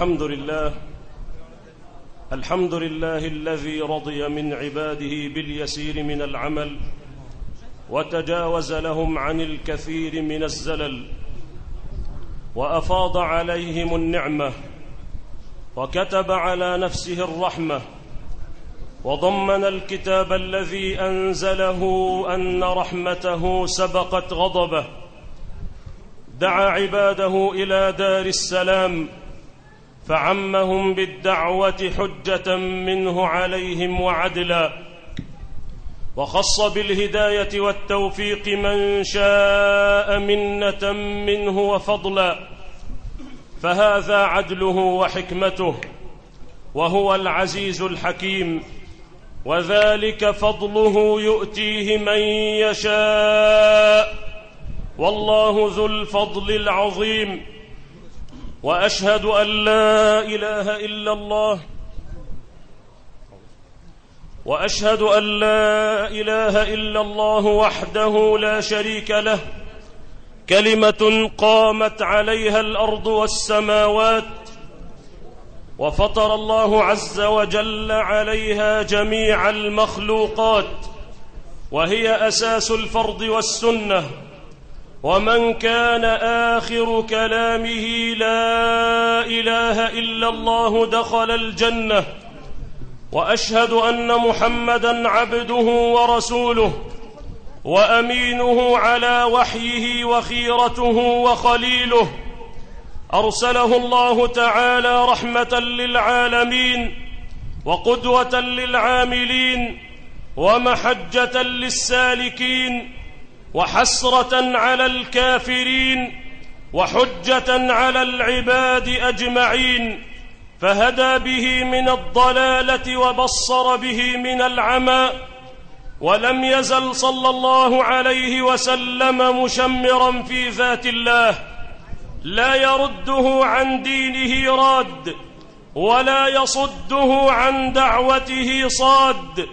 الحمد لله الحمد لله الذي رضي من عباده باليسير من العمل وتجاوز لهم عن الكثير من الزلل وأفاض عليهم النعمة وكتب على نفسه الرحمة وضمن الكتاب الذي أنزله أن رحمته سبقت غضبه دعا عباده إلى دار السلام فعمهم بالدعوة حجة منه عليهم وعدلا. وخص بالهداية والتوفيق من شاء منة منه وفضلا. فهذا عدله وحكمته وهو العزيز الحكيم. وذلك فضله يؤتيه من يشاء. والله ذو الفضل العظيم. وأشهد أن لا إله إلا الله. وأشهد أن لا إله إلا الله وحده لا شريك له. كلمة قامت عليها الأرض والسماوات. وفطر الله عز وجل عليها جميع المخلوقات. وهي أساس الفرض والسنة. ومن كان اخر كلامه لا اله الا الله دخل الجنه واشهد ان محمدا عبده ورسوله وامينه على وحيه وخيرته وخليله ارسله الله تعالى رحمه للعالمين وقدوه للعاملين ومحجه للسالكين وحسرة على الكافرين وحجة على العباد أجمعين فهدى به من الضلالة وبصر به من العمى ولم يزل صلى الله عليه وسلم مشمرا في ذات الله لا يرده عن دينه راد ولا يصده عن دعوته صاد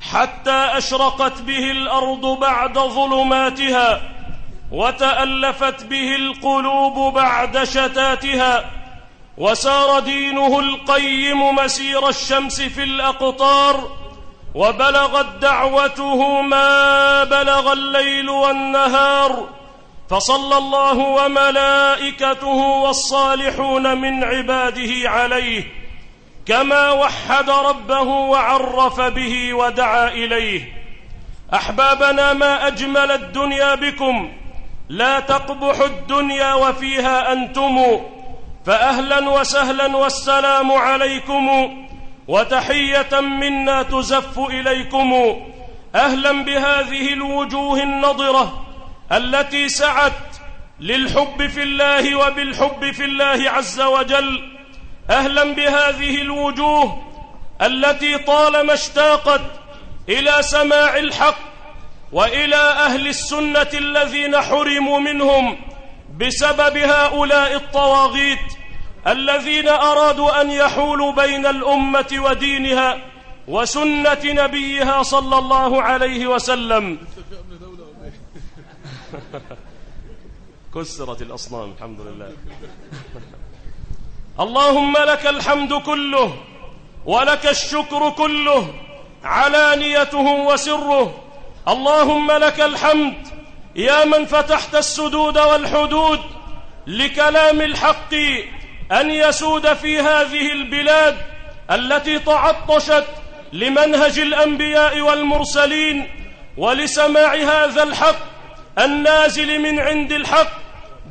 حتى أشرقت به الأرض بعد ظلماتها وتألفت به القلوب بعد شتاتها وسار دينه القيم مسير الشمس في الأقطار وبلغت دعوته ما بلغ الليل والنهار فصلى الله وملائكته والصالحون من عباده عليه. كما وحد ربه وعرف به ودعا إليه. أحبابنا ما أجمل الدنيا بكم. لا تقبح الدنيا وفيها أنتم. فاهلا وسهلا والسلام عليكم. وتحية منا تزف إليكم. أهلا بهذه الوجوه النضرة التي سعت للحب في الله وبالحب في الله عز وجل. أهلا بهذه الوجوه التي طالما اشتاقت إلى سماع الحق وإلى أهل السنة الذين حرموا منهم بسبب هؤلاء الطواغيت الذين أرادوا أن يحولوا بين الأمة ودينها وسنة نبيها صلى الله عليه وسلم. كسرت الأصنام الحمد لله. اللهم لك الحمد كله ولك الشكر كله علانيته وسره. اللهم لك الحمد يا من فتحت السدود والحدود لكلام الحق أن يسود في هذه البلاد التي تعطشت لمنهج الأنبياء والمرسلين ولسماع هذا الحق النازل من عند الحق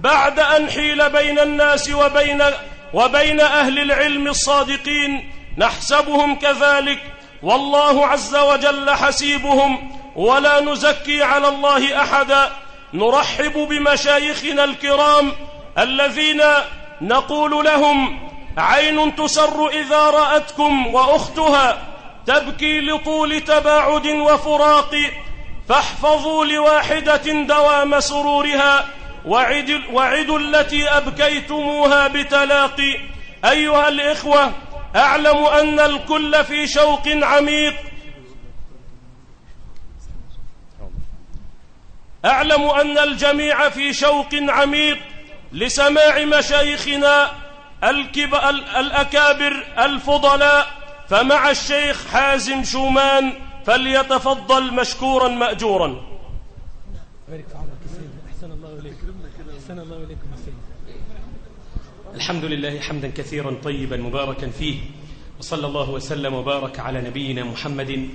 بعد أن حيل بين الناس وبين وبين أهل العلم الصادقين نحسبهم كذلك والله عز وجل حسيبهم ولا نزكي على الله أحدا. نرحب بمشايخنا الكرام الذين نقول لهم عين تسر إذا رأتكم وأختها تبكي لطول تباعد وفراق فاحفظوا لواحدة دوام سرورها. وعد, وعد التي أبكيتموها بتلاقي. أيها الإخوة أعلم أن الكل في شوق عميق. أعلم أن الجميع في شوق عميق. لسماع مشايخنا الأكابر الفضلاء فمع الشيخ حازم شومان فليتفضل مشكورا مأجورا أحسن الله إليك أحسن الله إليكم الحمد لله حمدا كثيرا طيبا مباركا فيه وصلى الله وسلم وبارك على نبينا محمد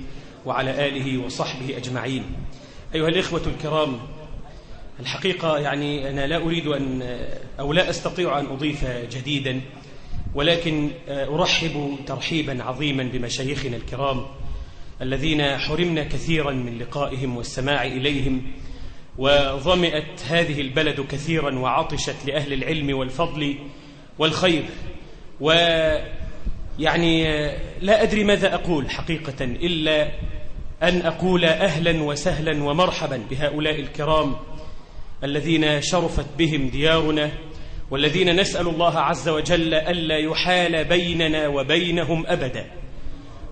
وعلى آله وصحبه أجمعين. أيها الإخوة الكرام الحقيقة يعني أنا لا أريد أن أو لا أستطيع أن أضيف جديدا ولكن أرحب ترحيبا عظيما بمشايخنا الكرام الذين حرمنا كثيرا من لقائهم والسماع إليهم وظمئت هذه البلد كثيرا وعطشت لأهل العلم والفضل والخير. ويعني لا أدري ماذا أقول حقيقة إلا أن أقول أهلا وسهلا ومرحبا بهؤلاء الكرام الذين شرفت بهم ديارنا والذين نسأل الله عز وجل ألا يحال بيننا وبينهم أبدا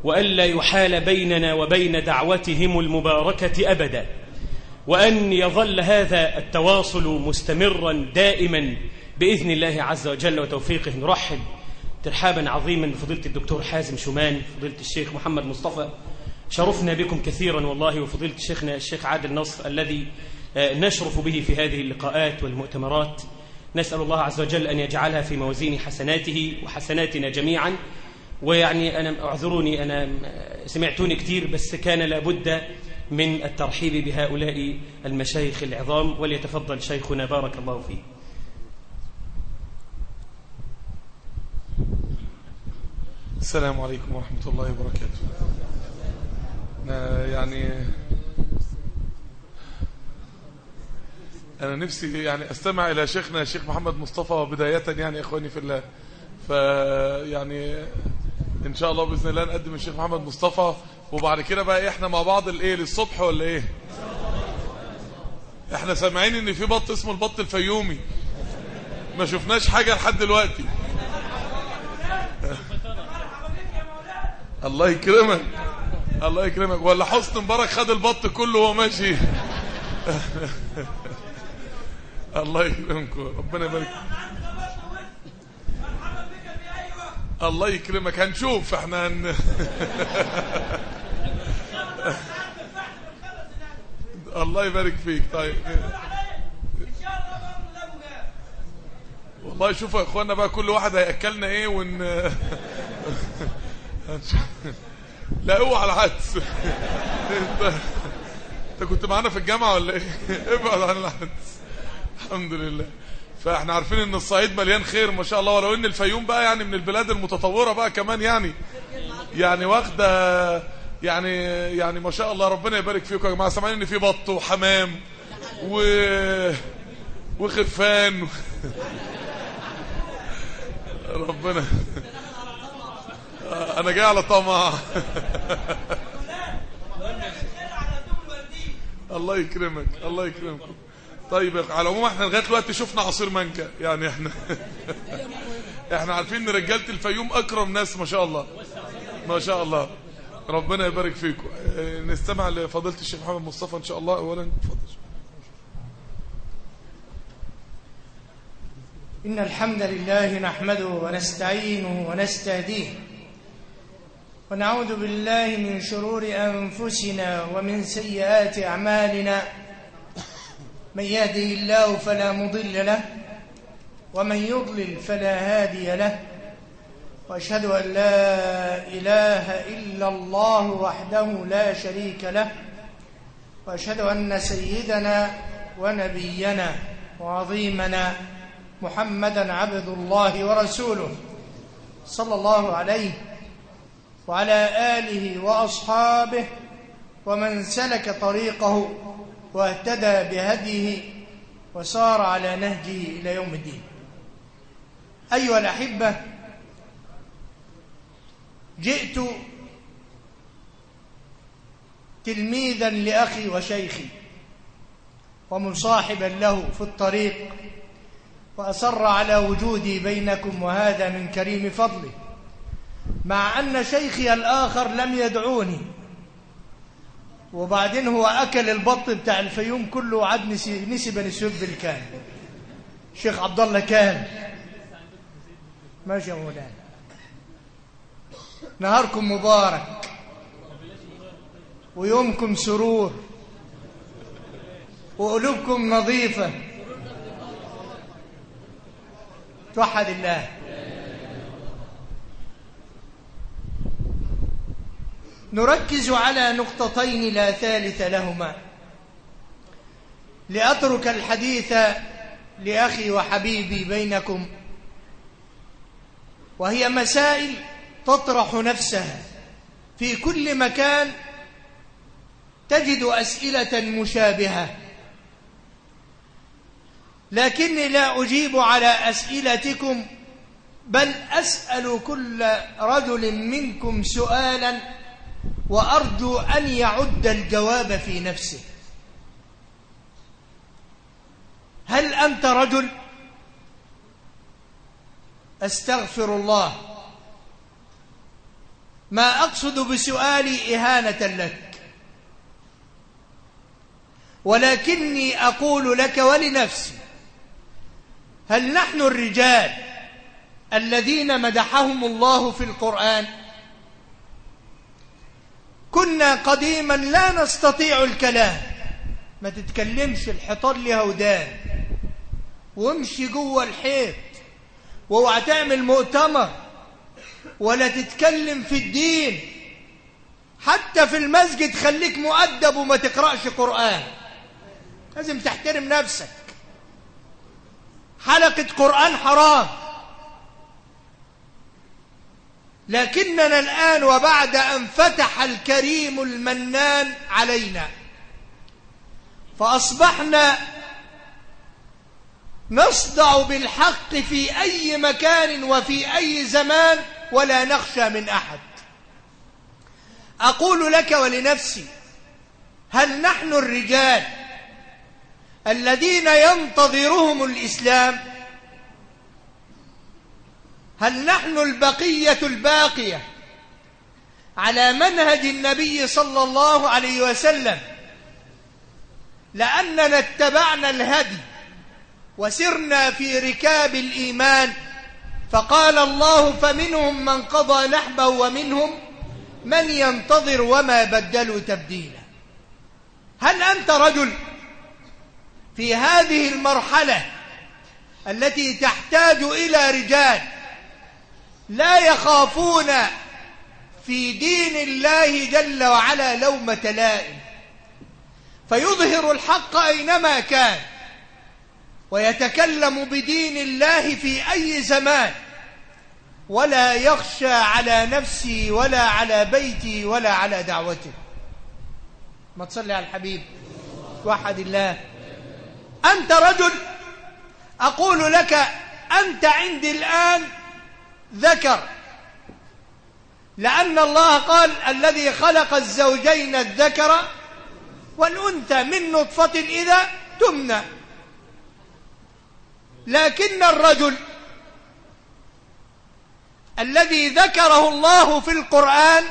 وألا يحال بيننا وبين دعوتهم المباركة أبدا وأن يظل هذا التواصل مستمرا دائما بإذن الله عز وجل وتوفيقه نرحب ترحابا عظيما بفضيلة الدكتور حازم شومان فضيلة الشيخ محمد مصطفى. شرفنا بكم كثيرا والله وفضيلة شيخنا الشيخ عادل نصر الذي آه، نشرف به في هذه اللقاءات والمؤتمرات. نسأل الله عز وجل أن يجعلها في موازين حسناته وحسناتنا جميعا. ويعني أنا أعذروني أنا سمعتوني كثير بس كان لابد من الترحيب بهؤلاء المشايخ العظام وليتفضل شيخنا بارك الله فيه السلام عليكم ورحمة الله وبركاته. يعني أنا نفسي يعني أستمع إلى شيخنا الشيخ محمد مصطفى بداية يعني إخواني في الله. فيعني إن شاء الله بإذن الله نقدم الشيخ محمد مصطفى. وبعد كده بقى إحنا مع بعض الإيه للصبح ولا إيه؟ إحنا سامعين إن في بط اسمه البط الفيومي. ما شفناش حاجة لحد دلوقتي. الله يكرمك. الله يكرمك. ولا حسن مبارك خد البط كله وهو ماشي. الله يكرمكم ربنا يبارك. الله يكرمك. هنشوف إحنا هن... الله يبارك فيك. طيب. والله شوفوا يا اخوانا بقى كل واحد هيأكلنا إيه ون لا اوعى العدس انت انت كنت معانا في الجامعة ولا إيه؟ ابعد عن العدس الحمد لله. فاحنا عارفين إن الصعيد مليان خير ما شاء الله ولو إن الفيوم بقى يعني من البلاد المتطورة بقى كمان يعني. يعني واخدة يعني يعني ما شاء الله ربنا يبارك فيكم يا جماعة. سامعين إن في بط وحمام و وخرفان ربنا. أنا جاي على طمع. الله يكرمك الله يكرمكم طيب على العموم إحنا لغاية دلوقتي شفنا عصير مانجا يعني إحنا إحنا عارفين إن رجالة الفيوم أكرم ناس ما شاء الله. ما شاء الله. ربنا يبارك فيكم. نستمع لفضيلة الشيخ محمد مصطفى إن شاء الله. اولا اتفضل. إن الحمد لله نحمده ونستعينه ونستهديه. ونعوذ بالله من شرور أنفسنا ومن سيئات أعمالنا. من يهده الله فلا مضل له ومن يضلل فلا هادي له. وأشهد أن لا إله إلا الله وحده لا شريك له. وأشهد أن سيدنا ونبينا وعظيمنا محمدا عبد الله ورسوله صلى الله عليه وعلى آله وأصحابه ومن سلك طريقه واهتدى بهديه وسار على نهجه إلى يوم الدين. أيها الأحبة جئت تلميذا لأخي وشيخي ومصاحبا له في الطريق وأصر على وجودي بينكم وهذا من كريم فضله. مع أن شيخي الآخر لم يدعوني. وبعدين هو أكل البط بتاع الفيوم كله وعاد نسي, نسي بني سويب كان شيخ عبد الله كان. ماشي يا نهاركم مبارك. ويومكم سرور. وقلوبكم نظيفة. توحد الله. نركز على نقطتين لا ثالث لهما. لأترك الحديث لأخي وحبيبي بينكم. وهي مسائل تطرح نفسها. في كل مكان تجد أسئلة مشابهة. لكني لا أجيب على أسئلتكم بل أسأل كل رجل منكم سؤالا وأرجو أن يعد الجواب في نفسه. هل أنت رجل؟ أستغفر الله. ما أقصد بسؤالي إهانة لك. ولكني أقول لك ولنفسي هل نحن الرجال الذين مدحهم الله في القرآن؟ كنا قديما لا نستطيع الكلام. ما تتكلمش الحيطان لها ودان. وامشي جوه الحيط. وأوعى تعمل مؤتمر. ولا تتكلم في الدين. حتى في المسجد خليك مؤدب وما تقرأش قرآن. لازم تحترم نفسك. حلقة قرآن حرام. لكننا الآن وبعد أن فتح الكريم المنان علينا فأصبحنا نصدع بالحق في أي مكان وفي أي زمان ولا نخشى من أحد. أقول لك ولنفسي هل نحن الرجال الذين ينتظرهم الإسلام هل نحن البقية الباقية على منهج النبي صلى الله عليه وسلم لأننا اتبعنا الهدي وسرنا في ركاب الإيمان فقال الله فمنهم من قضى نحبه ومنهم من ينتظر وما بدلوا تبديلا. هل أنت رجل في هذه المرحلة التي تحتاج إلى رجال لا يخافون في دين الله جل وعلا لومة لائم فيظهر الحق أينما كان ويتكلم بدين الله في أي زمان. ولا يخشى على نفسي ولا على بيتي ولا على دعوته. ما تصلي على الحبيب وحد الله. أنت رجل أقول لك أنت عندي الآن ذكر. لأن الله قال الذي خلق الزوجين الذكر والأنثى من نطفة إذا تمنى. لكن الرجل الذي ذكره الله في القرآن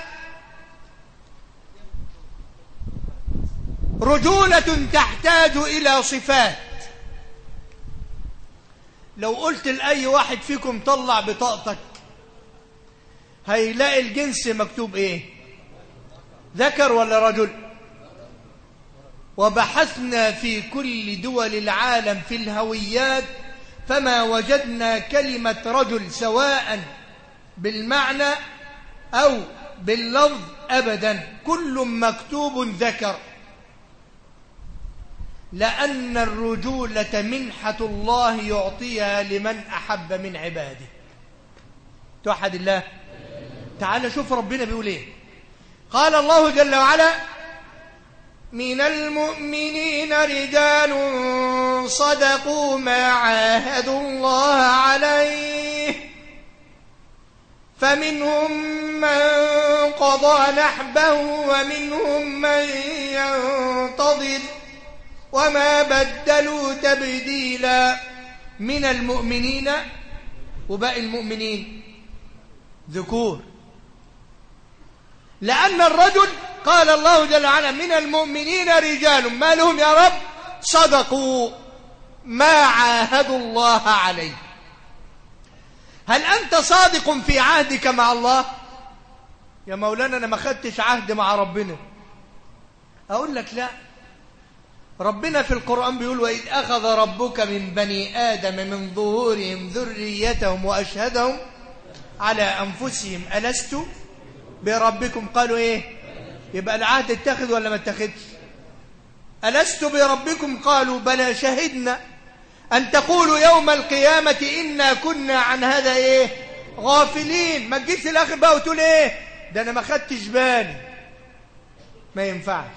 رجولة تحتاج إلى صفات. لو قلت لأي واحد فيكم طلع بطاقتك هيلاقي الجنس مكتوب إيه؟ ذكر ولا رجل؟ وبحثنا في كل دول العالم في الهويات فما وجدنا كلمة رجل سواء بالمعنى أو باللفظ أبدا كل مكتوب ذكر. لأن الرجولة منحة الله يعطيها لمن أحب من عباده. توحد الله؟ تعال شوف ربنا بيقول إيه. قال الله جل وعلا من المؤمنين رجال صدقوا ما عاهدوا الله عليه فمنهم من قضى نحبه ومنهم من ينتظر وما بدلوا تبديلا من المؤمنين وباقي المؤمنين. ذكور. لأن الرجل قال الله جل وعلا من المؤمنين رجال ما لهم يا رب؟ صدقوا ما عاهدوا الله عليه. هل أنت صادق في عهدك مع الله؟ يا مولانا أنا ما خدتش عهد مع ربنا. أقول لك لا. ربنا في القرآن بيقول وإذ أخذ ربك من بني آدم من ظهورهم ذريتهم وأشهدهم على أنفسهم ألست بربكم قالوا إيه؟ يبقى العهد اتخذ ولا ما اتخذش؟ ألست بربكم؟ قالوا بلى شهدنا. أن تقولوا يوم القيامة إنا كنا عن هذا إيه؟ غافلين. ما تجيش الآخر بقى وتقول إيه؟ ده أنا ما خدتش بالي. ما ينفعش.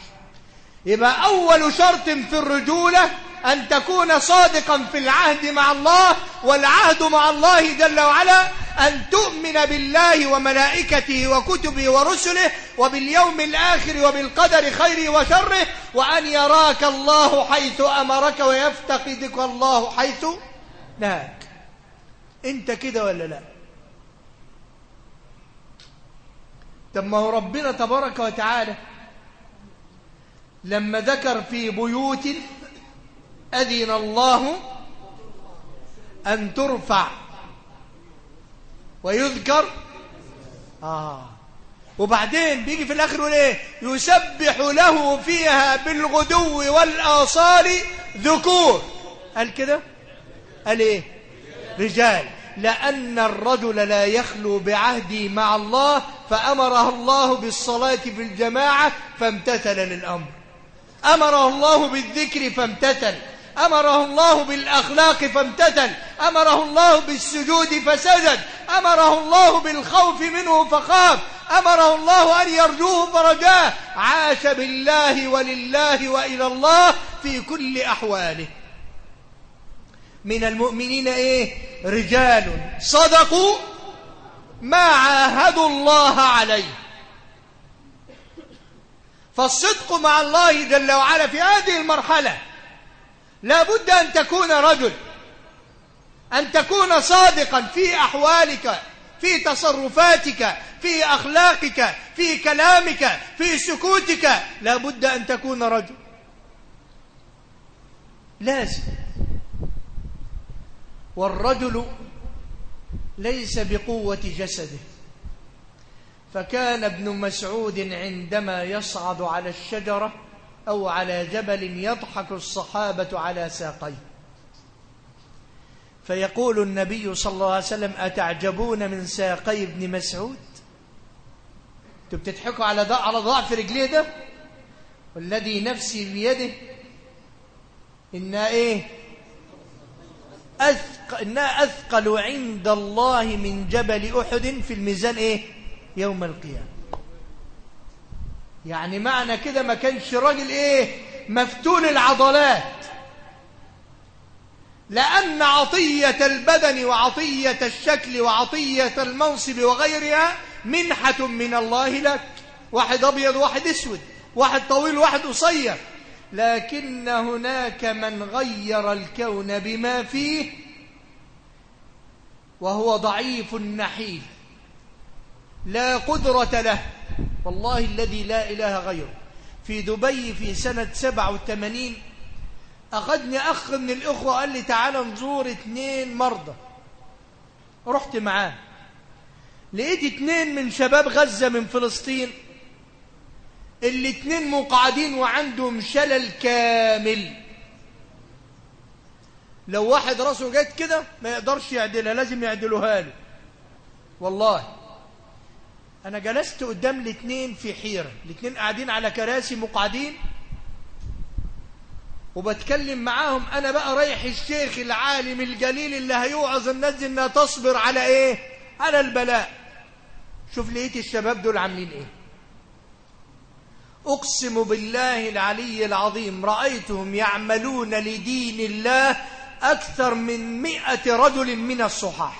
يبقى أول شرط في الرجولة أن تكون صادقا في العهد مع الله والعهد مع الله جل وعلا أن تؤمن بالله وملائكته وكتبه ورسله وباليوم الآخر وبالقدر خيره وشره وأن يراك الله حيث أمرك ويفتقدك الله حيث نهاك. أنت كده ولا لا؟ طب ما هو ربنا تبارك وتعالى لما ذكر في بيوت أذن الله أن ترفع ويذكر. آه. وبعدين بيجي في الآخر يقول إيه؟ يسبح له فيها بالغدو والآصال ذكور. قال كده؟ قال إيه؟ رجال. لأن الرجل لا يخلو بعهدي مع الله فأمره الله بالصلاة في الجماعة فامتثل للأمر. أمره الله بالذكر فامتثل. أمره الله بالأخلاق فامتثل. أمره الله بالسجود فسجد. أمره الله بالخوف منه فخاف. أمره الله أن يرجوه فرجاه. عاش بالله ولله وإلى الله في كل أحواله. من المؤمنين إيه؟ رجال صدقوا ما عاهدوا الله عليه. فالصدق مع الله جل وعلا في هذه المرحلة. لا بد أن تكون رجل أن تكون صادقا في أحوالك في تصرفاتك في أخلاقك في كلامك في سكوتك. لا بد أن تكون رجل. لازم. والرجل ليس بقوة جسده. فكان ابن مسعود عندما يصعد على الشجرة أو على جبل يضحك الصحابة على ساقيه. فيقول النبي صلى الله عليه وسلم أتعجبون من ساقي ابن مسعود؟ أنتوا بتضحكوا على ضعف رجليه ده؟ والذي نفسي بيده إنها إيه؟ أثق إنها أثقل عند الله من جبل أحد في الميزان إيه؟ يوم القيامة. يعني معنى كده ما كانش راجل إيه؟ مفتول العضلات. لأن عطية البدن وعطية الشكل وعطية المنصب وغيرها منحة من الله لك. واحد أبيض واحد أسود واحد طويل واحد قصير. لكن هناك من غير الكون بما فيه وهو ضعيف نحيل لا قدرة له. والله الذي لا إله غيره. في دبي في سنة 87 أخذني أخ من الإخوة قال لي تعالى نزور اتنين مرضى. رحت معاه. لقيت اتنين من شباب غزة من فلسطين. الاتنين مقعدين وعندهم شلل كامل. لو واحد راسه جت كده ما يقدرش يعدلها لازم يعدلوها له. والله. أنا جلست قدام الاثنين في حيرة. الاثنين قاعدين على كراسي مقعدين وبتكلم معاهم. أنا بقى رايح الشيخ العالم الجليل اللي هيوعظ الناس دي إنها تصبر على إيه؟ على البلاء. شوف لقيت الشباب دول عاملين إيه. أقسم بالله العلي العظيم رأيتهم يعملون لدين الله أكثر من مئة رجل من الصحاح.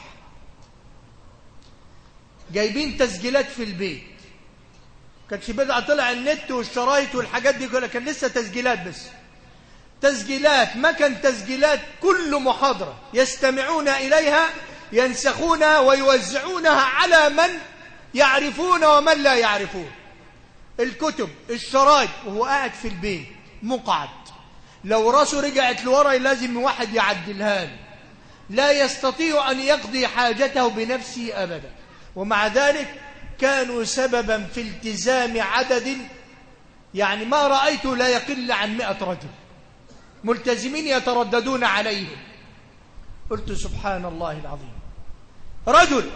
جايبين تسجيلات في البيت. كانش بدأ طلع النت والشرايط والحاجات دي كلها كان لسه تسجيلات بس. تسجيلات ما كان تسجيلات كل محاضرة يستمعون إليها ينسخونها ويوزعونها على من يعرفون ومن لا يعرفون. الكتب الشرايط وهو قاعد في البيت مقعد. لو راسه رجعت لورا لازم واحد يعدلها له. لا يستطيع أن يقضي حاجته بنفسه أبدا. ومع ذلك كانوا سببا في التزام عدد يعني ما رأيته لا يقل عن مئة رجل ملتزمين يترددون عليهم. قلت سبحان الله العظيم. رجل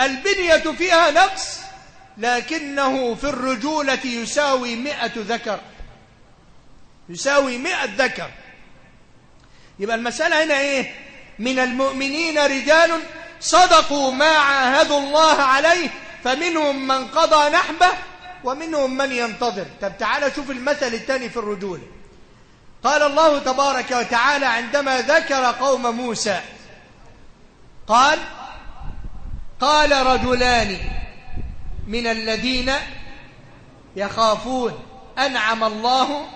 البنية فيها نقص لكنه في الرجولة يساوي مئة ذكر. يساوي مئة ذكر. يبقى المسألة هنا إيه؟ من المؤمنين رجال صدقوا ما عاهدوا الله عليه فمنهم من قضى نحبه ومنهم من ينتظر. طب تعالى شوف المثل الثاني في الرجولة قال الله تبارك وتعالى عندما ذكر قوم موسى قال قال رجلان من الذين يخافون أنعم الله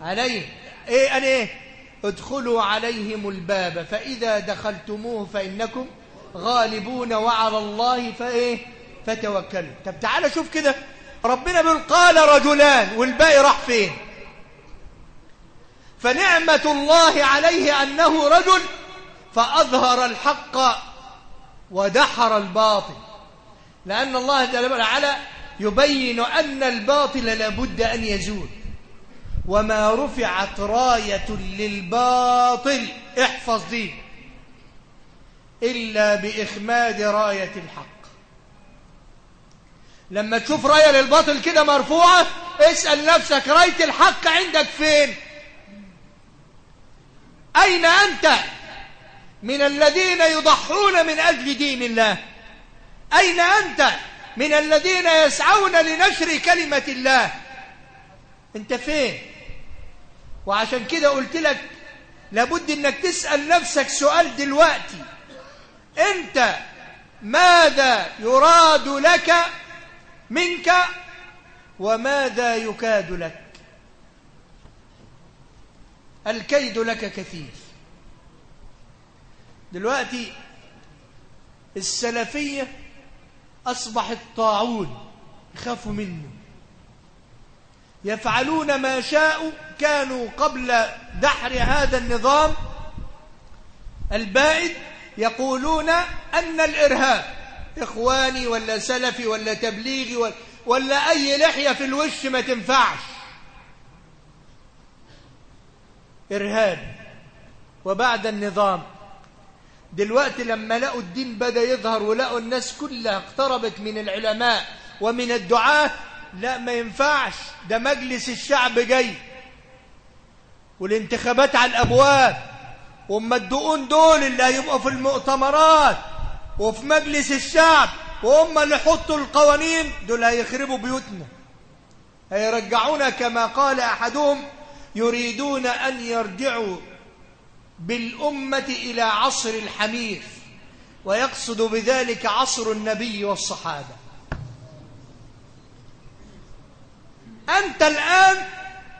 عليهم. إيه أنا إيه؟ ادخلوا عليهم الباب فإذا دخلتموه فإنكم غالبون وعلى الله فإيه؟ فتوكلوا. طب تعالى شوف كده. ربنا بيقول قال رجلان والباقي راح فين؟ فنعمة الله عليه أنه رجل فأظهر الحق ودحر الباطل. لأن الله وعلا يبين أن الباطل لابد أن يزول. وما رفعت راية للباطل. احفظ دي إلا بإخماد راية الحق. لما تشوف راية للباطل كده مرفوعة اسأل نفسك راية الحق عندك فين؟ أين أنت؟ من الذين يضحون من أجل دين الله. أين أنت؟ من الذين يسعون لنشر كلمة الله. أنت فين؟ وعشان كده قلت لك لابد أنك تسأل نفسك سؤال دلوقتي. أنت ماذا يراد لك منك وماذا يكاد لك؟ الكيد لك كثير. دلوقتي السلفية أصبحت طاعون يخافوا منه. يفعلون ما شاءوا كانوا قبل دحر هذا النظام البائد يقولون أن الإرهاب إخواني ولا سلفي ولا تبليغي ولا أي لحية في الوش ما تنفعش. إرهاب. وبعد النظام. دلوقتي لما لقوا الدين بدأ يظهر ولقوا الناس كلها اقتربت من العلماء ومن الدعاة لا ما ينفعش. ده مجلس الشعب جاي. والانتخابات على الأبواب. وما الدقون دول اللي هيبقوا في المؤتمرات وفي مجلس الشعب وهم اللي يحطوا القوانين دول هيخربوا بيوتنا. هيرجعونا كما قال أحدهم يريدون أن يرجعوا بالأمة إلى عصر الحمير ويقصد بذلك عصر النبي والصحابة. أنت الآن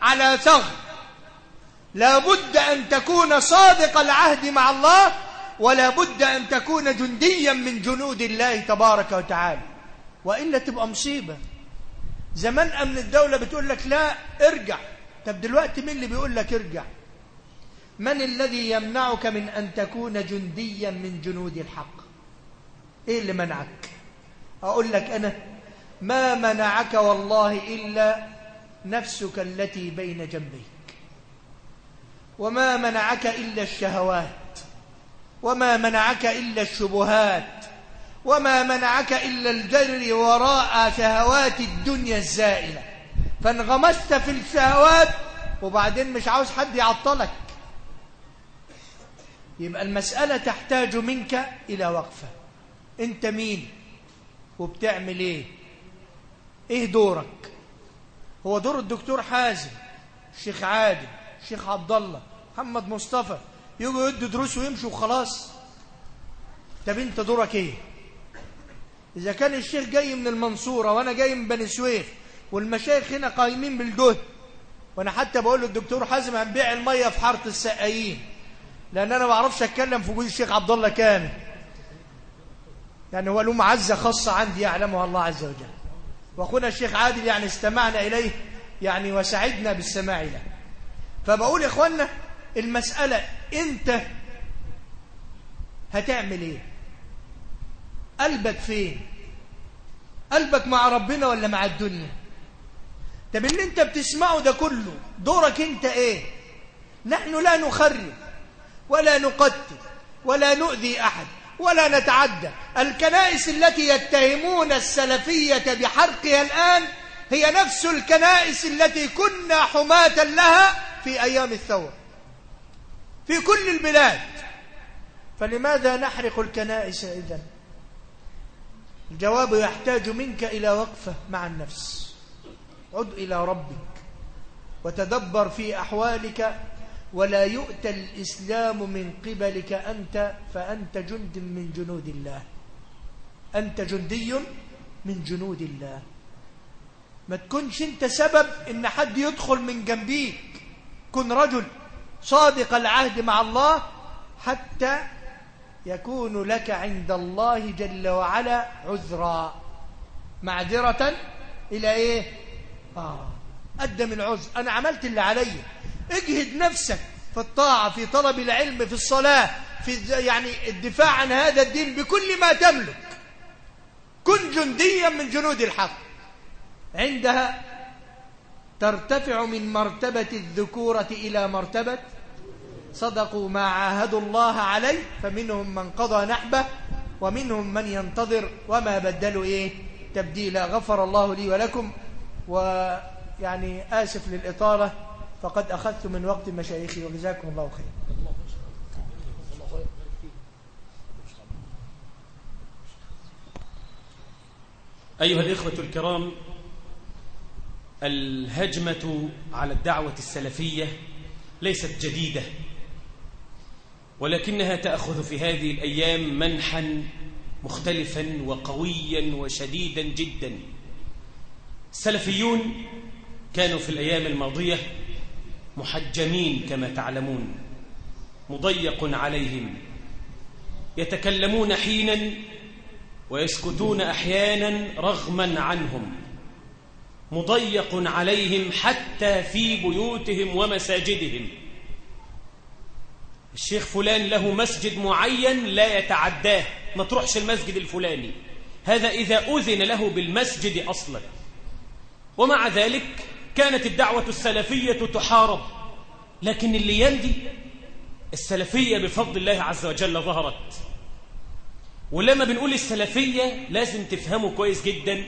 على ثغر. لابد أن تكون صادق العهد مع الله ولا بد أن تكون جنديا من جنود الله تبارك وتعالى. وإلا تبقى مصيبة. زمان أمن الدولة بتقول لك لا ارجع. طب دلوقتي مين اللي بيقول لك ارجع؟ من الذي يمنعك من أن تكون جنديا من جنود الحق؟ إيه اللي منعك؟ أقول لك أنا ما منعك والله إلا نفسك التي بين جنبيك. وما منعك إلا الشهوات وما منعك إلا الشبهات وما منعك إلا الجري وراء شهوات الدنيا الزائلة. فانغمست في الشهوات وبعدين مش عاوز حد يعطلك. يبقى المسألة تحتاج منك إلى وقفة. أنت مين؟ وبتعمل إيه؟ إيه دورك؟ هو دور الدكتور حازم الشيخ عادل. الشيخ عبد الله محمد مصطفى يجوا يدوا دروس ويمشوا وخلاص. طب انت دورك إيه؟ إذا كان الشيخ جاي من المنصورة وأنا جاي من بني سويف والمشايخ هنا قايمين بالجهد وأنا حتى بقول للدكتور حازم هنبيع المية في حارة السقايين لأن أنا ما بعرفش أتكلم في وجود الشيخ عبد الله كامل. يعني هو له معزة خاصة عندي يعلمها الله عز وجل. وأخونا الشيخ عادل يعني استمعنا إليه يعني وسعدنا بالسماع له فبقول يا إخوانا المسألة أنت هتعمل إيه؟ قلبك فين؟ قلبك مع ربنا ولا مع الدنيا؟ طب اللي أنت بتسمعه ده كله دورك أنت إيه؟ نحن لا نخرب ولا نقتل ولا نؤذي أحد ولا نتعدى. الكنائس التي يتهمون السلفية بحرقها الآن هي نفس الكنائس التي كنا حماة لها في أيام الثورة في كل البلاد. فلماذا نحرق الكنائس إذن؟ الجواب يحتاج منك إلى وقفة مع النفس. عد إلى ربك وتدبر في أحوالك ولا يؤتى الإسلام من قبلك أنت فأنت جند من جنود الله. أنت جندي من جنود الله. ما تكونش أنت سبب إن حد يدخل من جنبيك. كن رجل صادق العهد مع الله حتى يكون لك عند الله جل وعلا عذرا معذرة إلى إيه؟ آه قدم العذر. أنا عملت اللي علي. اجهد نفسك في الطاعة في طلب العلم في الصلاة في يعني الدفاع عن هذا الدين بكل ما تملك. كن جنديا من جنود الحق. عندها ترتفع من مرتبة الذكورة إلى مرتبة صدقوا ما عاهدوا الله عليه فمنهم من قضى نحبه ومنهم من ينتظر وما بدلوا إيه؟ تبديلا. غفر الله لي ولكم ويعني آسف للإطالة فقد أخذت من وقت مشايخي وجزاكم الله خير. أيها الإخوة الكرام الهجمة على الدعوة السلفية ليست جديدة ولكنها تأخذ في هذه الأيام منحا مختلفا وقويا وشديدا جدا. السلفيون كانوا في الأيام الماضية محجمين كما تعلمون مضيق عليهم يتكلمون حينا ويسكتون أحيانا رغما عنهم. مضيق عليهم حتى في بيوتهم ومساجدهم. الشيخ فلان له مسجد معين لا يتعداه ما تروحش المسجد الفلاني. هذا إذا أذن له بالمسجد أصلا. ومع ذلك كانت الدعوة السلفية تحارب. لكن اللي يندي السلفية بفضل الله عز وجل ظهرت. ولما بنقول السلفية لازم تفهموا كويس جدا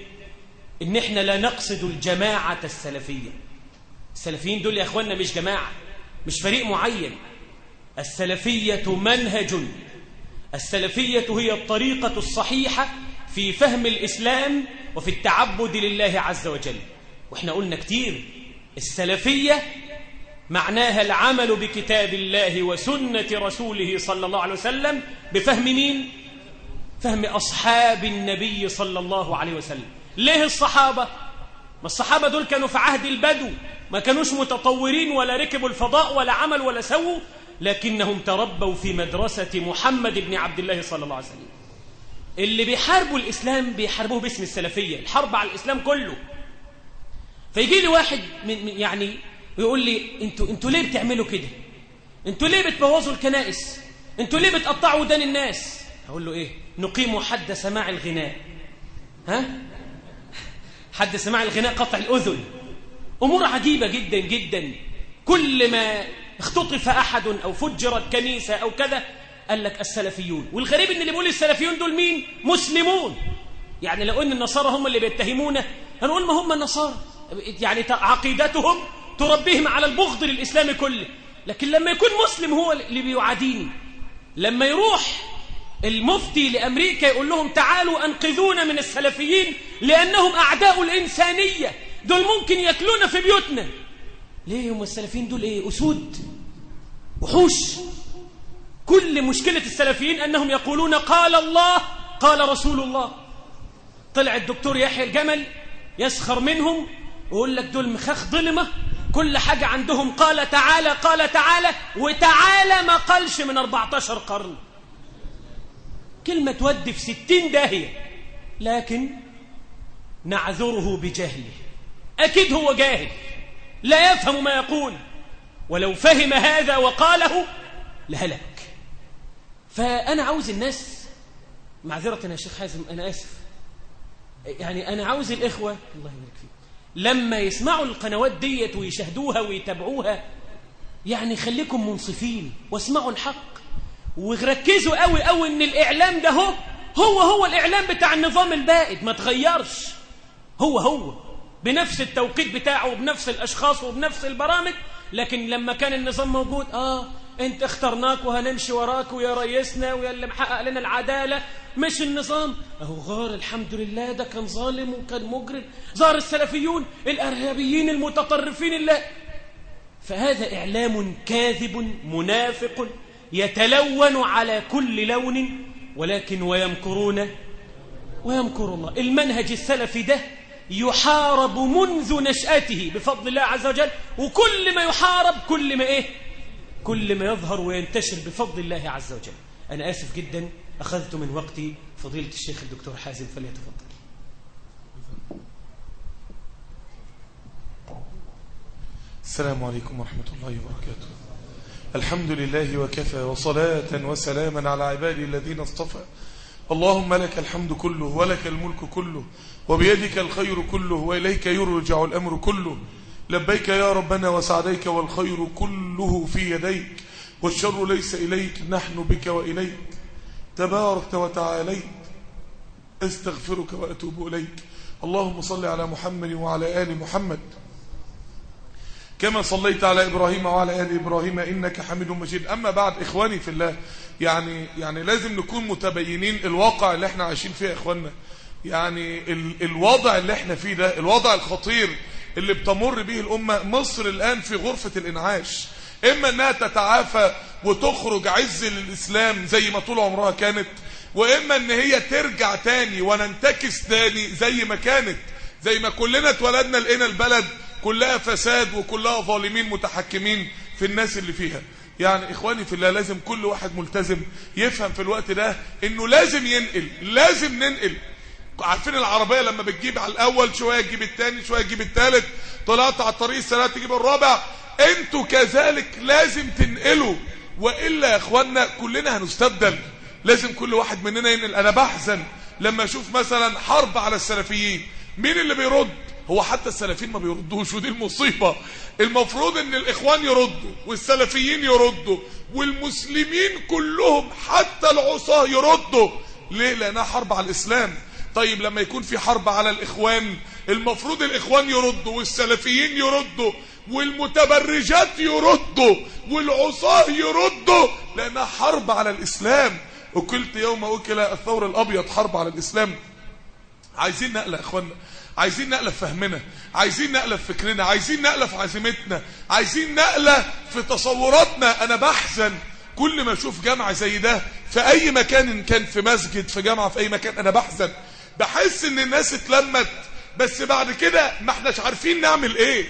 إن إحنا لا نقصد الجماعة السلفية. السلفيين دول يا اخوانا مش جماعة مش فريق معين. السلفية منهج. السلفية هي الطريقة الصحيحة في فهم الإسلام وفي التعبد لله عز وجل. وإحنا قلنا كتير السلفية معناها العمل بكتاب الله وسنة رسوله صلى الله عليه وسلم بفهم مين؟ فهم أصحاب النبي صلى الله عليه وسلم. ليه الصحابة؟ ما الصحابة دول كانوا في عهد البدو ما كانوش متطورين ولا ركبوا الفضاء ولا عمل ولا سووا لكنهم تربوا في مدرسة محمد بن عبد الله صلى الله عليه وسلم. اللي بيحاربوا الإسلام بيحاربوه باسم السلفية الحرب على الإسلام كله. فيجي لي واحد من يعني ويقول لي أنتوا أنتوا ليه بتعملوا كده؟ أنتوا ليه بتبوظوا الكنائس؟ أنتوا ليه بتقطعوا ودان الناس؟ أقول له إيه؟ نقيم حد سماع الغناء. ها؟ حد سماع الغناء؟ قطع الأذن. أمور عجيبة جدا جدا. كل ما اختطف أحد أو فجرت كنيسة أو كذا قال لك السلفيون. والغريب إن اللي بيقول السلفيون دول مين؟ مسلمون. يعني لو إن النصارى هم اللي بيتهمونه هنقول ما هم النصارى. يعني عقيدتهم تربيهم على البغض للإسلام كله. لكن لما يكون مسلم هو اللي بيعاديني. لما يروح المفتي لأمريكا يقول لهم تعالوا أنقذونا من السلفيين لأنهم أعداء الإنسانية. دول ممكن يأكلونا في بيوتنا. ليه هم السلفيين دول إيه؟ أسود؟ وحوش؟ كل مشكلة السلفيين أنهم يقولون قال الله قال رسول الله. طلع الدكتور يحيى الجمل يسخر منهم ويقول لك دول مخاخ ظلمة. كل حاجة عندهم قال تعالى قال تعالى وتعالى ما قالش من 14 قرن. كلمة تودي في ستين داهية لكن نعذره بجهله. أكيد هو جاهل لا يفهم ما يقول ولو فهم هذا وقاله لهلك. فأنا عاوز الناس معذرة يا شيخ حازم أنا آسف. يعني أنا عاوز الإخوة الله يبارك فيك لما يسمعوا القنوات ديت ويشاهدوها ويتابعوها يعني خليكم منصفين واسمعوا الحق. وركزوا قوي قوي إن الإعلام ده هو هو هو الإعلام بتاع النظام البائد ما تغيرش. هو هو بنفس التوقيت بتاعه وبنفس الأشخاص وبنفس البرامج لكن لما كان النظام موجود آه أنت اخترناك وهنمشي وراك ويا ريسنا ويا اللي محقق لنا العدالة. مش النظام. أهو غار الحمد لله ده كان ظالم وكان مجرم. ظهر السلفيون الأرهابيين المتطرفين الله فهذا إعلام كاذب منافق. يتلون على كل لون ولكن ويمكرون ويمكر الله. المنهج السلفي ده يحارب منذ نشأته بفضل الله عز وجل وكل ما يحارب كل ما إيه؟ كل ما يظهر وينتشر بفضل الله عز وجل. أنا آسف جدا أخذت من وقتي. فضيلة الشيخ الدكتور حازم فليتفضل. السلام عليكم ورحمة الله وبركاته. الحمد لله وكفى وصلاة وسلاما على عبادي الذين اصطفى. اللهم لك الحمد كله ولك الملك كله وبيدك الخير كله وإليك يرجع الأمر كله. لبيك يا ربنا وسعديك والخير كله في يديك والشر ليس إليك نحن بك وإليك. تباركت وتعاليت. أستغفرك وأتوب إليك. اللهم صل على محمد وعلى آل محمد. كما صليت على إبراهيم وعلى آل إبراهيم إنك حميد مجيد. أما بعد إخواني في الله يعني يعني لازم نكون متبينين الواقع اللي إحنا عايشين فيه إخواننا. يعني ال الوضع اللي إحنا فيه ده الوضع الخطير اللي بتمر به الأمة مصر الآن في غرفة الإنعاش. إما أنها تتعافى وتخرج عز للإسلام زي ما طول عمرها كانت وإما أن هي ترجع تاني وننتكس تاني زي ما كانت زي ما كلنا اتولدنا لقينا البلد كلها فساد وكلها ظالمين متحكمين في الناس اللي فيها. يعني إخواني في الله لازم كل واحد ملتزم يفهم في الوقت ده إنه لازم ينقل لازم ننقل. عارفين العربية لما بتجيب على الأول شوية تجيب التاني شوية تجيب التالت طلعت على الطريق الثلاث تجيب الرابع. أنتوا كذلك لازم تنقلوا وإلا يا اخوانا كلنا هنستبدل. لازم كل واحد مننا ينقل. أنا بحزن لما أشوف مثلا حرب على السلفيين. مين اللي بيرد؟ هو حتى السلفيين ما بيردوش ودي المصيبة. المفروض إن الإخوان يردوا والسلفيين يردوا والمسلمين كلهم حتى العصاة يردوا. ليه؟ لأنها حرب على الإسلام. طيب لما يكون في حرب على الإخوان المفروض الإخوان يردوا والسلفيين يردوا والمتبرجات يردوا والعصاة يردوا لأنها حرب على الإسلام. وكلت يوم وكل الثور الأبيض حرب على الإسلام. عايزين نقلة يا اخوانا عايزين نقلة في فهمنا عايزين نقلة في فكرنا عايزين نقلة في عزيمتنا عايزين نقلة في تصوراتنا. أنا بحزن كل ما أشوف جامعة زي ده في أي مكان إن كان في مسجد في جامعة في أي مكان. أنا بحزن بحس إن الناس اتلمت. بس بعد كده ما إحناش عارفين نعمل إيه.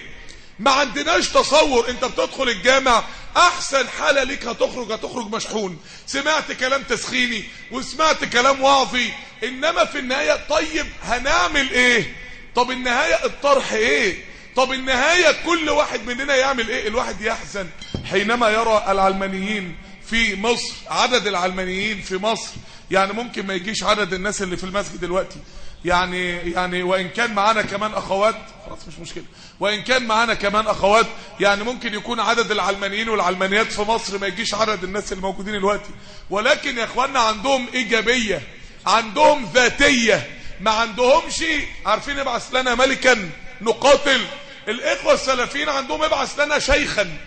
ما عندناش تصور. أنت بتدخل الجامع أحسن حالة ليك هتخرج هتخرج مشحون. سمعت كلام تسخيني وسمعت كلام وعظي إنما في النهاية طيب هنعمل إيه؟ طب النهاية الطرح إيه؟ طب النهاية كل واحد مننا يعمل إيه؟ الواحد يحزن. حينما يرى العلمانيين في مصر عدد العلمانيين في مصر يعني ممكن ما يجيش عدد الناس اللي في المسجد دلوقتي. يعني يعني وإن كان معانا كمان أخوات خلاص مش مشكلة. وإن كان معانا كمان أخوات يعني ممكن يكون عدد العلمانيين والعلمانيات في مصر ما يجيش عدد الناس اللي موجودين دلوقتي. ولكن يا إخواننا عندهم إيجابية عندهم ذاتية. ما عندهمش عارفين ابعث لنا ملكا نقاتل. الإخوة السلفيين عندهم ابعث لنا شيخا.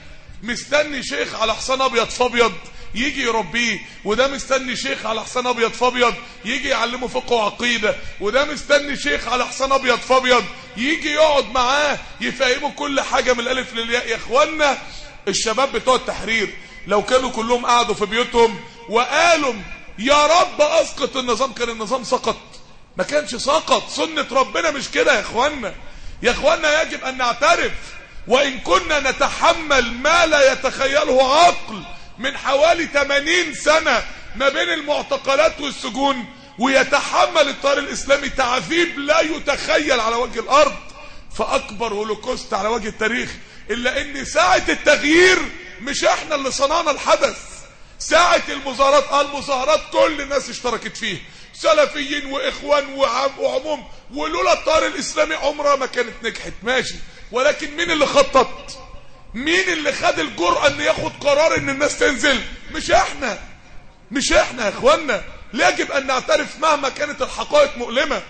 مستني شيخ على حصان أبيض فابيض يجي يربيه وده مستني شيخ على حصان أبيض فابيض يجي يعلمه فقه وعقيدة وده مستني شيخ على حصان أبيض فابيض يجي يقعد معاه يفهمه كل حاجة من الألف للياء. يا اخوانا الشباب بتوع التحرير لو كانوا كلهم قعدوا في بيوتهم وقالوا يا رب أسقط النظام كان النظام سقط. ما كانش سقط سنة ربنا مش كده يا اخوانا يا اخوانا يجب أن نعترف. وإن كنا نتحمل ما لا يتخيله عقل من حوالي 80 سنة ما بين المعتقلات والسجون ويتحمل الطار الإسلامي تعذيب لا يتخيل على وجه الأرض. فأكبر هولوكوست على وجه التاريخ إلا إن ساعة التغيير مش إحنا اللي صنعنا الحدث. ساعة المظاهرات آه المظاهرات كل الناس اشتركت فيها سلفيين وإخوان وعم وعموم. ولولا الطار الاسلامي عمرها ما كانت نجحت. ماشي. ولكن مين اللي خطط؟ مين اللي خد الجرأة ان ياخد قرار إن الناس تنزل؟ مش إحنا. مش إحنا يا اخوانا يجب أن نعترف مهما كانت الحقائق مؤلمة.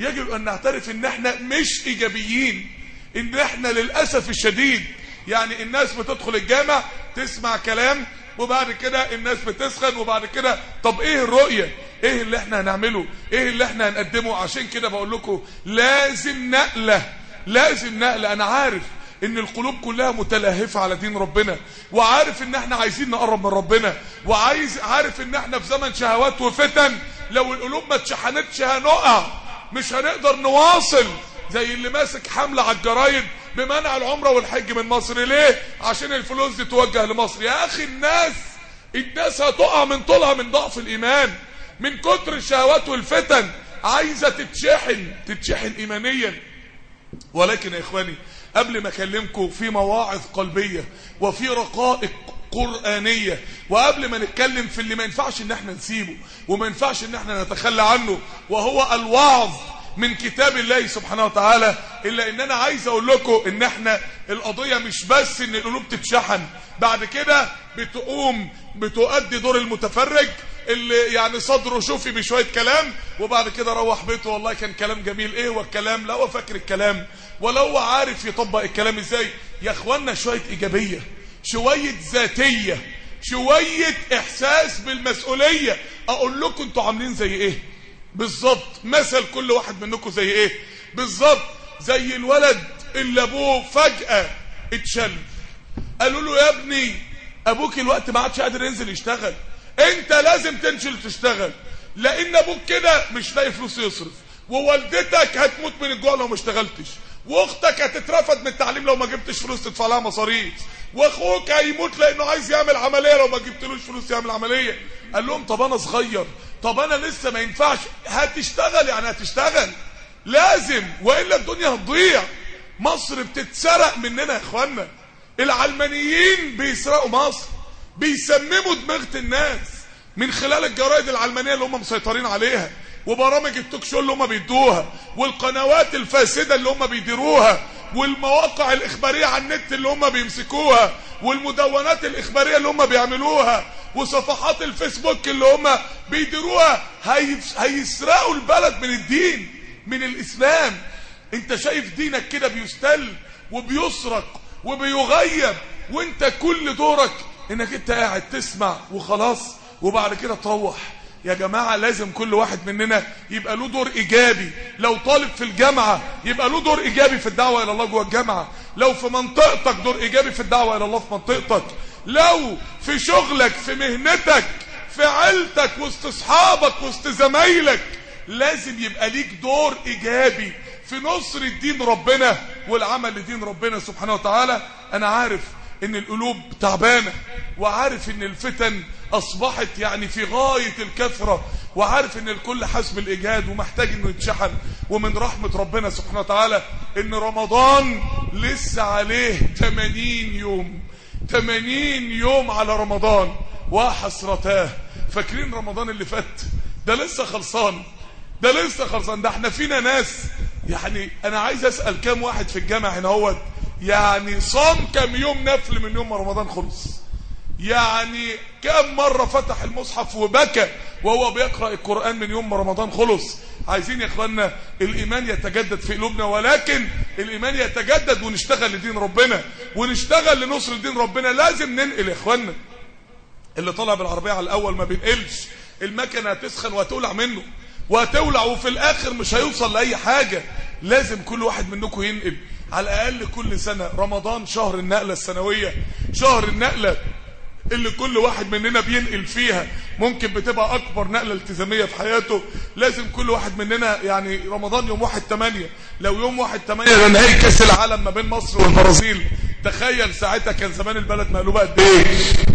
يجب أن نعترف إن إحنا مش إيجابيين. إن إحنا للأسف الشديد. يعني الناس بتدخل الجامع تسمع كلام وبعد كده الناس بتسخن وبعد كده طب إيه الرؤية؟ إيه اللي إحنا هنعمله؟ إيه اللي إحنا هنقدمه؟ عشان كده بقول لكم لازم نقلة لازم نقلة. أنا عارف إن القلوب كلها متلهفة على دين ربنا وعارف إن إحنا عايزين نقرب من ربنا وعايز عارف إن إحنا في زمن شهوات وفتن لو القلوب ما اتشحنتش هنقع مش هنقدر نواصل. زي اللي ماسك حملة على الجرايد بمنع العمرة والحج من مصر. ليه؟ عشان الفلوس دي توجه لمصر. يا أخي الناس الناس هتقع من طولها من ضعف الإيمان. من كتر الشهوات والفتن عايزة تتشحن تتشحن ايمانيا. ولكن يا إخواني قبل ما أكلمكم في مواعظ قلبية وفي رقائق قرآنية. وقبل ما نتكلم في اللي ما ينفعش إن إحنا نسيبه وما ينفعش إن إحنا نتخلى عنه وهو الوعظ من كتاب الله سبحانه وتعالى. إلا إن أنا عايز أقول لكم إن إحنا القضية مش بس إن القلوب تتشحن بعد كده بتقوم بتؤدي دور المتفرج اللي يعني صدره شوفي بشوية كلام وبعد كده روح بيته. والله كان كلام جميل. إيه هو الكلام؟ لا هو فاكر الكلام. ولا هو عارف يطبق الكلام إزاي؟ يا اخوانا شوية إيجابية شوية ذاتية شوية إحساس بالمسؤولية. أقول لكم أنتوا عاملين زي إيه؟ بالظبط. مثل كل واحد منكم زي إيه؟ بالظبط. زي الولد اللي أبوه فجأة اتشل. قالوا له يا ابني أبوك الوقت ما عادش قادر ينزل يشتغل. انت لازم تنزل تشتغل لأن أبوك كده مش لاقي فلوس يصرف. ووالدتك هتموت من الجوع لو ما اشتغلتش. واختك هتترفد من التعليم لو ما جبتش فلوس تدفع لها مصاريف. واخوك هيموت لأنه عايز يعمل عملية لو ما جبتلوش فلوس يعمل عملية. قال لهم طب أنا صغير. طب أنا لسه ما ينفعش. هتشتغل يعني هتشتغل. لازم وإلا الدنيا هتضيع. مصر بتتسرق مننا يا إخوانا. العلمانيين بيسرقوا مصر. بيسمموا دماغة الناس من خلال الجرائد العلمانية اللي هم مسيطرين عليها وبرامج التوك شو اللي هم بيدوها والقنوات الفاسدة اللي هم بيديروها والمواقع الإخبارية على النت اللي هم بيمسكوها والمدونات الإخبارية اللي هم بيعملوها وصفحات الفيسبوك اللي هم بيديروها هيسرقوا البلد من الدين من الإسلام. انت شايف دينك كده بيستل وبيسرق وبيغيب وانت كل دورك إنك أنت قاعد تسمع وخلاص وبعد كده تروح. يا جماعة لازم كل واحد مننا يبقى له دور إيجابي. لو طالب في الجامعة يبقى له دور إيجابي في الدعوة إلى الله جوه الجامعة. لو في منطقتك دور إيجابي في الدعوة إلى الله في منطقتك. لو في شغلك في مهنتك في عيلتك وسط أصحابك وسط زمايلك لازم يبقى ليك دور إيجابي. في نصر الدين ربنا والعمل لدين ربنا سبحانه وتعالى أنا عارف إن القلوب تعبانة وعارف إن الفتن أصبحت يعني في غاية الكثرة وعارف إن الكل حسب الايجاد ومحتاج إنه يتشحن. ومن رحمة ربنا سبحانه وتعالى إن رمضان لسه عليه 80 يوم. 80 يوم على رمضان وحسرتاه. فاكرين رمضان اللي فات؟ ده لسه خلصان. ده لسه خلصان. ده إحنا فينا ناس يعني أنا عايز أسأل كام واحد في الجامع هنا هو يعني صام كم يوم نفل من يوم رمضان خلص يعني كم مرة فتح المصحف وبكى وهو بيقرأ القرآن من يوم رمضان خلص؟ عايزين يا اخوانا الإيمان يتجدد في قلوبنا ولكن الإيمان يتجدد ونشتغل لدين ربنا ونشتغل لنصر دين ربنا. لازم ننقل يا اخوانا اللي طلع بالعربية على الأول ما بينقلش. المكنة هتسخن وهتولع منه. وهتولع وفي الآخر مش هيوصل لأي حاجة. لازم كل واحد منكم ينقل على الأقل كل سنة. رمضان شهر النقلة السنوية. شهر النقلة اللي كل واحد مننا بينقل فيها. ممكن بتبقى أكبر نقلة التزامية في حياته. لازم كل واحد مننا يعني رمضان يوم واحد تمانية. لو يوم واحد تمانية ده نهائي كأس العالم ما بين مصر والبرازيل. تخيل ساعتها كان زمان البلد مقلوبة قد إيه؟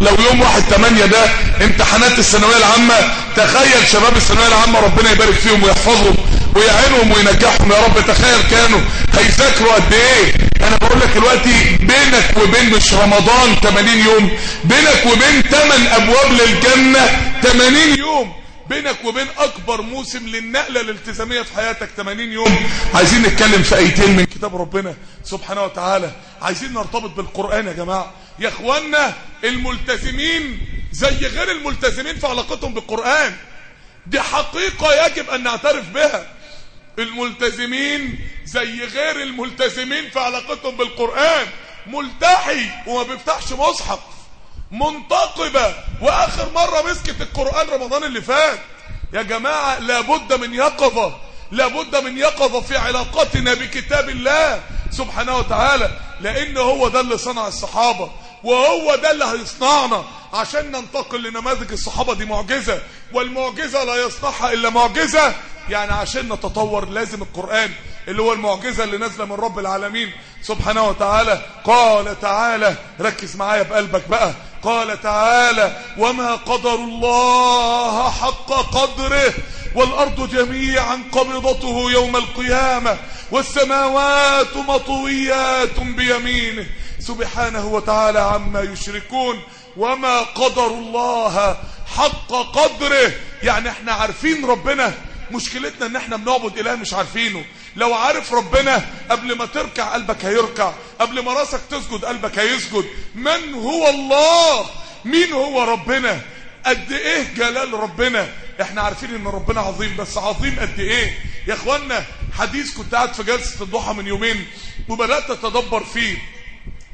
لو يوم واحد 8 ده امتحانات الثانوية العامة تخيل شباب الثانوية العامة ربنا يبارك فيهم ويحفظهم ويعينهم وينجحهم. يا رب تخيل كانوا هيذاكروا قد إيه؟ أنا بقول لك دلوقتي بينك وبين مش رمضان 80 يوم بينك وبين 8 أبواب للجنة 80 يوم. بينك وبين أكبر موسم للنقلة الالتزاميه في حياتك 80 يوم. عايزين نتكلم في آيتين من كتاب ربنا سبحانه وتعالى. عايزين نرتبط بالقرآن يا جماعة. يا اخوانا الملتزمين زي غير الملتزمين في علاقتهم بالقرآن. دي حقيقة يجب أن نعترف بها. الملتزمين زي غير الملتزمين في علاقتهم بالقرآن. ملتحي وما بيفتحش مصحف. منتقبة. وآخر مرة مسكت القرآن رمضان اللي فات. يا جماعة لابد من يقظة. لابد من يقظة في علاقتنا بكتاب الله سبحانه وتعالى. لأن هو ده اللي صنع الصحابة. وهو ده اللي هيصنعنا عشان ننتقل لنماذج الصحابة دي معجزة. والمعجزة لا يصنعها إلا معجزة. يعني عشان نتطور لازم القرآن اللي هو المعجزة اللي نازلة من رب العالمين. سبحانه وتعالى قال تعالى ركز معايا بقلبك بقى. قال تعالى وما قدر الله حق قدره والأرض جميعا قبضته يوم القيامة والسماوات مطويات بيمينه. سبحانه وتعالى عما يشركون وما قدر الله حق قدره. يعني إحنا عارفين ربنا. مشكلتنا ان إحنا بنعبد إله مش عارفينه. لو عارف ربنا قبل ما تركع قلبك هيركع. قبل ما راسك تسجد قلبك هيسجد. من هو الله؟ مين هو ربنا؟ قد إيه جلال ربنا؟ إحنا عارفين ان ربنا عظيم بس عظيم قد إيه؟ يا اخوانا حديث كنت قاعد في جلسة الضحى من يومين وبدأت أتدبر فيه.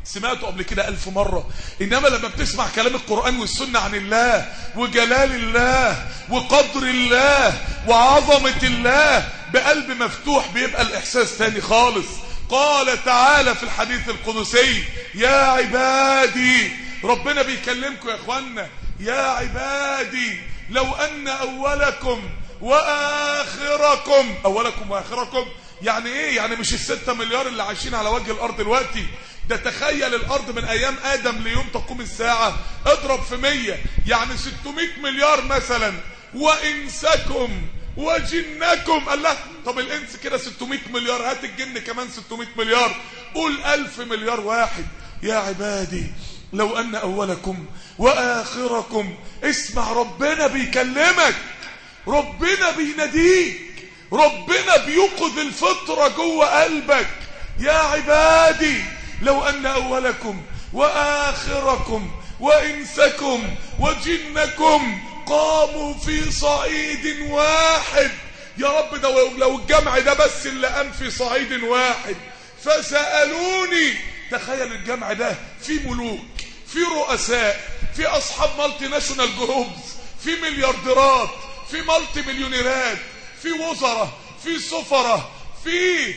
سمعته قبل كده ألف مرة. إنما لما بتسمع كلام القرآن والسنة عن الله وجلال الله وقدر الله وعظمة الله بقلب مفتوح بيبقى الإحساس تاني خالص. قال تعالى في الحديث القدسي يا عبادي ربنا بيكلمكم يا اخوانا يا عبادي لو أن أولكم وآخركم أولكم وآخركم يعني إيه؟ يعني مش الستة مليار اللي عايشين على وجه الأرض دلوقتي؟ ده تخيل الأرض من أيام آدم ليوم تقوم الساعة. اضرب في مية. يعني 600 مليار مثلا. وإنسكم وجنكم. الله. طب الإنس كده 600 مليار. هات الجن كمان 600 مليار. قول 1000 مليار واحد. يا عبادي لو أن أولكم وآخركم. اسمع ربنا بيكلمك. ربنا بيناديك. ربنا بيوقظ الفطرة جوه قلبك. يا عبادي لو أن أولكم وآخركم وإنسكم وجنكم قاموا في صعيد واحد. يا رب ده لو الجمع ده بس اللي قام في صعيد واحد. فسألوني. تخيل الجمع ده في ملوك في رؤساء في أصحاب multinational groups في مليارديرات في multi مليونيرات في وزراء في سفراء في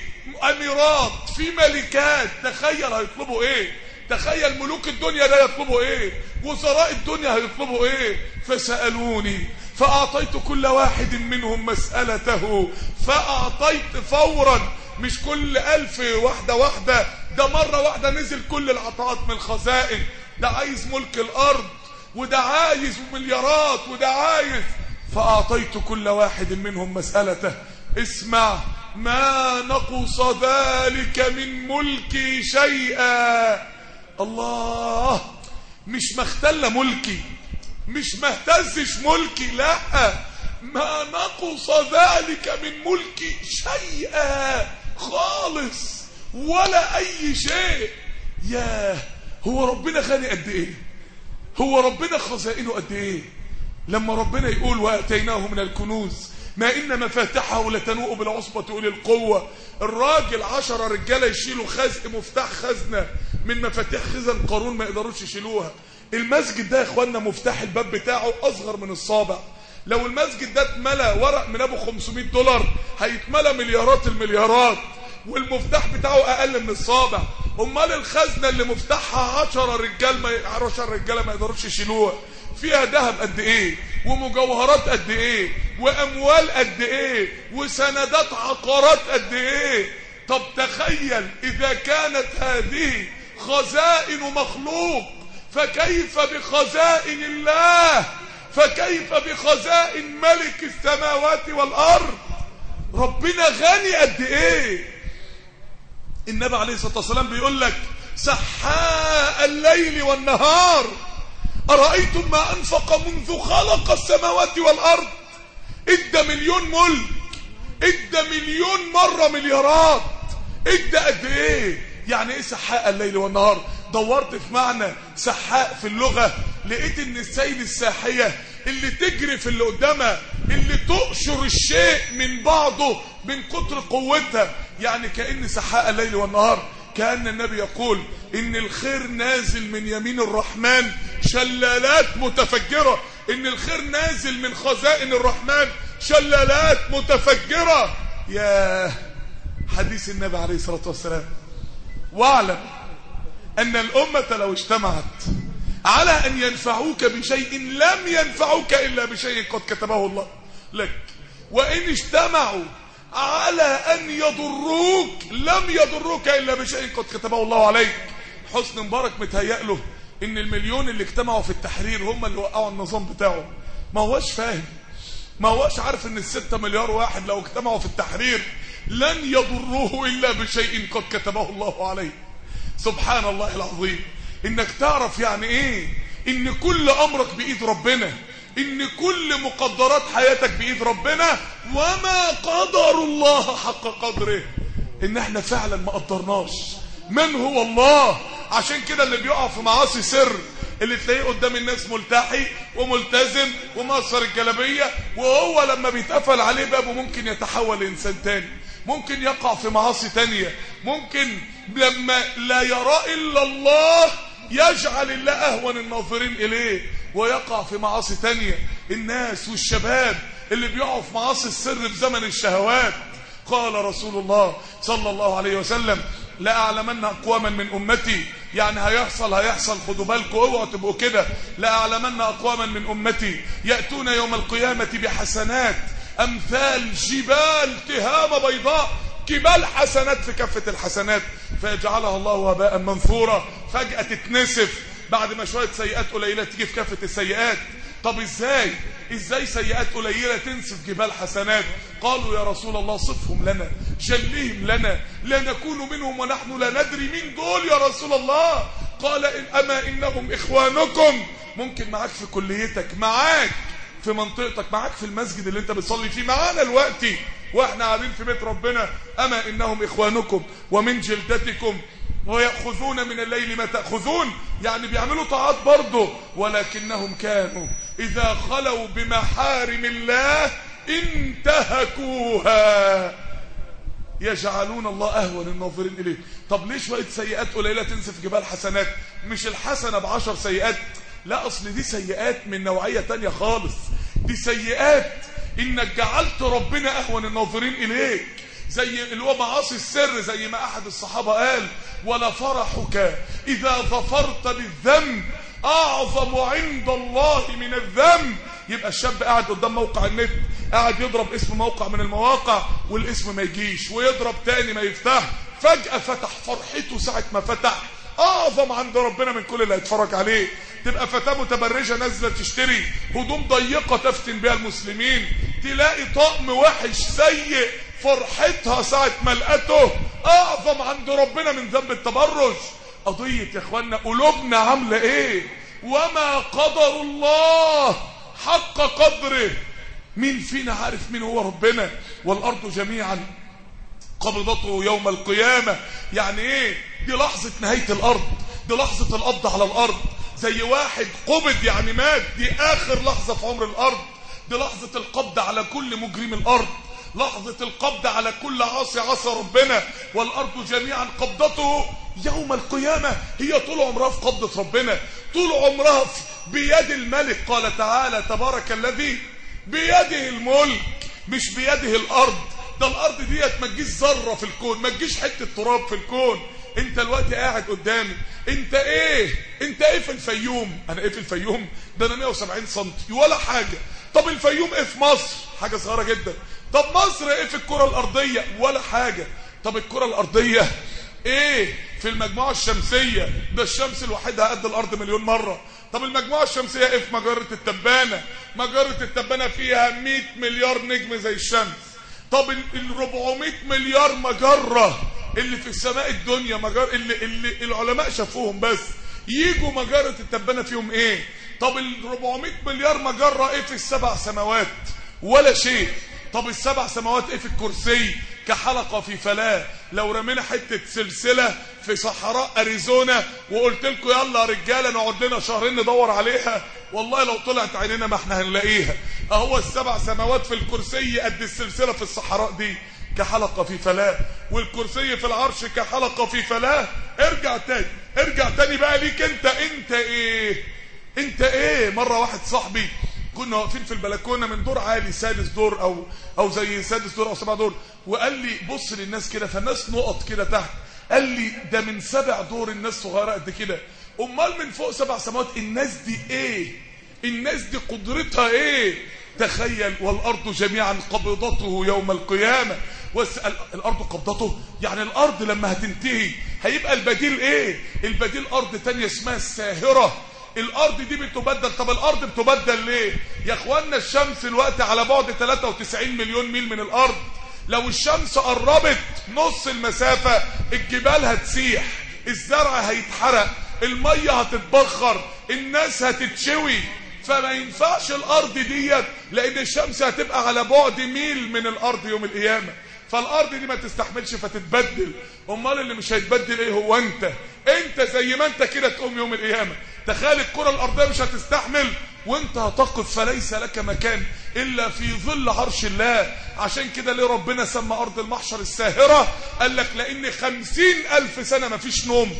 أميرات في ملكات. تخيل هيطلبوا إيه؟ تخيل ملوك الدنيا ده يطلبوا إيه؟ وزراء الدنيا هيطلبوا إيه؟ فسألوني. فأعطيت كل واحد منهم مسألته. فأعطيت فورا مش كل ألف واحدة واحدة ده مرة واحدة نزل كل العطاءات من الخزائن. ده عايز ملك الأرض وده عايز مليارات وده عايز. فأعطيت كل واحد منهم مسألته. اسمع ما نقص ذلك من ملكي شيئا. الله مش مختل ملكي مش مهتزش ملكي لا. ما نقص ذلك من ملكي شيئا خالص ولا أي شيء. ياه هو ربنا غني قد إيه؟ هو ربنا خزائنه قد إيه؟ لما ربنا يقول وآتيناه من الكنوز ما إن مفاتحه لتنوء بالعصبة اولي القوة. الراجل عشرة رجالة يشيلوا خزق مفتاح خزنة من مفاتيح خزن قارون ما يقدروش يشيلوها. المسجد ده يا إخوانا مفتاح الباب بتاعه أصغر من الصابع. لو المسجد ده اتملى ورق من أبو 500 دولار هيتملى مليارات المليارات. والمفتاح بتاعه أقل من الصابع. أمال الخزنة اللي مفتاحها 10 رجال ما 10 رجالة ما يقدروش يشيلوها. فيها ذهب قد إيه؟ ومجوهرات قد إيه؟ واموال قد إيه؟ وسندات عقارات قد إيه؟ طب تخيل إذا كانت هذه خزائن مخلوق فكيف بخزائن الله؟ فكيف بخزائن ملك السماوات والأرض؟ ربنا غني قد إيه؟ النبي عليه الصلاة والسلام بيقول لك سحاء الليل والنهار. أرأيتم ما أنفق منذ خلق السماوات والأرض؟ إدى مليون ملك إدى مليون مرة مليارات. إدى قد إيه؟ يعني إيه سحاء الليل والنهار؟ دورت في معنى سحاء في اللغة. لقيت إن السيل الساحية اللي تجري في اللي قدامها اللي تقشر الشيء من بعضه من كتر قوتها يعني كأن سحاء الليل والنهار. كأن النبي يقول إن الخير نازل من يمين الرحمن شلالات متفجرة. إن الخير نازل من خزائن الرحمن شلالات متفجرة. يا حديث النبي عليه الصلاة والسلام. واعلم أن الأمة لو اجتمعت على أن ينفعوك بشيء لم ينفعوك إلا بشيء قد كتبه الله لك. وإن اجتمعوا على أن يضروك لم يضروك إلا بشيء قد كتبه الله عليك. حسن مبارك متهيأ له إن المليون اللي اجتمعوا في التحرير هم اللي وقعوا النظام بتاعه ما هوش فاهم. ما هوش عارف إن الستة مليار واحد لو اجتمعوا في التحرير لن يضروه إلا بشيء قد كتبه الله عليه سبحان الله العظيم. إنك تعرف يعني إيه؟ إن كل أمرك بإيد ربنا. إن كل مقدرات حياتك بإيد ربنا وما قدر الله حق قدره. إن إحنا فعلا ما قدرناش. من هو الله؟ عشان كده اللي بيقع في معاصي سر اللي تلاقيه قدام الناس ملتحي وملتزم ومقصر الجلابية وهو لما بيتقفل عليه بابه ممكن يتحول لإنسان تاني ممكن يقع في معاصي تانية ممكن لما لا يرى إلا الله يجعل الله أهون الناظرين إليه. ويقع في معاصي تانية. الناس والشباب اللي بيقعوا في معاصي السر في زمن الشهوات. قال رسول الله صلى الله عليه وسلم لا أعلمن أقواما من أمتي. يعني هيحصل هيحصل. خدوا بالكم اوعوا تبقوا كده. لا أعلمن أقواما من أمتي يأتون يوم القيامة بحسنات أمثال جبال تهامه بيضاء جبال حسنات في كفه الحسنات. فيجعلها الله وباء منثورا. فجأة تتنسف. بعد ما شوية سيئات قليلة تيجي في كفه السيئات. طب إزاي؟ إزاي سيئات قليلة تنسف جبال حسنات؟ قالوا يا رسول الله صفهم لنا شلهم لنا لا نكون منهم ونحن لا ندري مين دول يا رسول الله. قال إن أما إنهم إخوانكم. ممكن معاك في كليتك معاك في منطقتك معاك في المسجد اللي أنت بتصلي فيه معانا دلوقتي. وإحنا قاعدين في بيت ربنا. أما إنهم إخوانكم ومن جلدتكم ويأخذون من الليل ما تأخذون. يعني بيعملوا طاعات برضه. ولكنهم كانوا إذا خلوا بمحارم الله انتهكوها. يجعلون الله أهون الناظرين إليه. طب ليه شوية سيئات قليلة تنسف جبال حسنات؟ مش الحسنة بعشر سيئات. لا أصل دي سيئات من نوعية تانية خالص. دي سيئات. إنك جعلت ربنا أهون الناظرين إليك. زي اللي هو معاصي السر زي ما أحد الصحابة قال ولا فرحك إذا ظفرت بالذنب أعظم عند الله من الذنب. يبقى الشاب قاعد قدام موقع النت قاعد يضرب اسم موقع من المواقع والاسم ما يجيش ويضرب تاني ما يفتح. فجأة فتح فرحته ساعة ما فتح. أعظم عند ربنا من كل اللي هيتفرج عليه. تبقى فتاة متبرجة نازلة تشتري هدوم ضيقة تفتن بها المسلمين. تلاقي طقم وحش سيء. فرحتها ساعة ما لقته أعظم عند ربنا من ذنب التبرج. قضية يا اخوانا قلوبنا عاملة إيه؟ وما قدر الله حق قدره. مين فينا عارف مين هو ربنا؟ والأرض جميعا قبضته يوم القيامة. يعني إيه؟ دي لحظة نهاية الأرض دي لحظة القبض على الأرض. زي واحد قبض يعني مات دي آخر لحظة في عمر الأرض. دي لحظة القبض على كل مجرم الأرض. لحظة القبض على كل عاصي عصى ربنا والأرض جميعا قبضته يوم القيامة. هي طول عمرها في قبضة ربنا. طول عمرها في بيد الملك. قال تعالى تبارك الذي بيده الملك مش بيده الأرض. ده الأرض ديت ما تجيش ذرة في الكون ما تجيش حتة تراب في الكون. انت الوقت قاعد قدامي. انت إيه؟ انت إيه في الفيوم؟ أنا إيه في الفيوم؟ ده أنا 170 سم ولا حاجة. طب الفيوم إيه في مصر؟ حاجة صغيرة جدا. طب مصر إيه في الكرة الأرضية؟ ولا حاجة. طب الكرة الأرضية إيه في المجموعة الشمسية؟ ده الشمس الوحيدة قد الأرض مليون مرة. طب المجموعة الشمسية إيه في مجرة التبانة؟ مجرة التبانة فيها 100 مليار نجم زي الشمس. طب ال 400 مليار مجرة اللي في السماء الدنيا مجر اللي, اللي العلماء شافوهم بس. يجوا مجرة التبانة فيهم إيه؟ طب ال 400 مليار مجرة إيه في السبع سماوات؟ ولا شيء. طب السبع سماوات إيه في الكرسي؟ كحلقة في فلاة. لو رمينا حتة سلسلة في صحراء أريزونا وقلت لكم يلا يا رجالة نقعد لنا شهرين ندور عليها والله لو طلعت عينينا ما إحنا هنلاقيها. اهو السبع سماوات في الكرسي قد السلسلة في الصحراء دي كحلقة في فلاة. والكرسي في العرش كحلقة في فلاة. ارجع تاني ارجع تاني بقى ليك انت. انت إيه؟ انت إيه؟ مرة واحد صاحبي كنا واقفين في البلكونة من دور عالي سادس دور أو أو زي سادس دور أو سبع دور. وقال لي بص للناس كده فالناس نقط كده تحت. قال لي ده من سبع دور الناس صغيرة قد كده. أمال من فوق سبع سماوات الناس دي إيه؟ الناس دي قدرتها إيه؟ تخيل والأرض جميعا قبضته يوم القيامة. واسأل الأرض قبضته؟ يعني الأرض لما هتنتهي هيبقى البديل إيه؟ البديل أرض تانية اسمها الساهرة. الأرض دي بتبدل. طب الأرض بتبدل ليه؟ يا اخوانا الشمس الوقت على بعد 93 مليون ميل من الأرض. لو الشمس قربت نص المسافة الجبال هتسيح الزرع هيتحرق المية هتتبخر الناس هتتشوي. فما ينفعش الأرض ديت لأن الشمس هتبقى على بعد ميل من الأرض يوم القيامة. فالأرض دي ما تستحملش فتتبدل. أمال اللي مش هيتبدل إيه؟ هو أنت. أنت زي ما أنت كده تقوم يوم القيامة. تخيل الكرة الأرضية مش هتستحمل وانت هتقف فليس لك مكان إلا في ظل عرش الله. عشان كده ليه ربنا سمى أرض المحشر الساهرة؟ قال لك لأن خمسين ألف سنة ما فيش نوم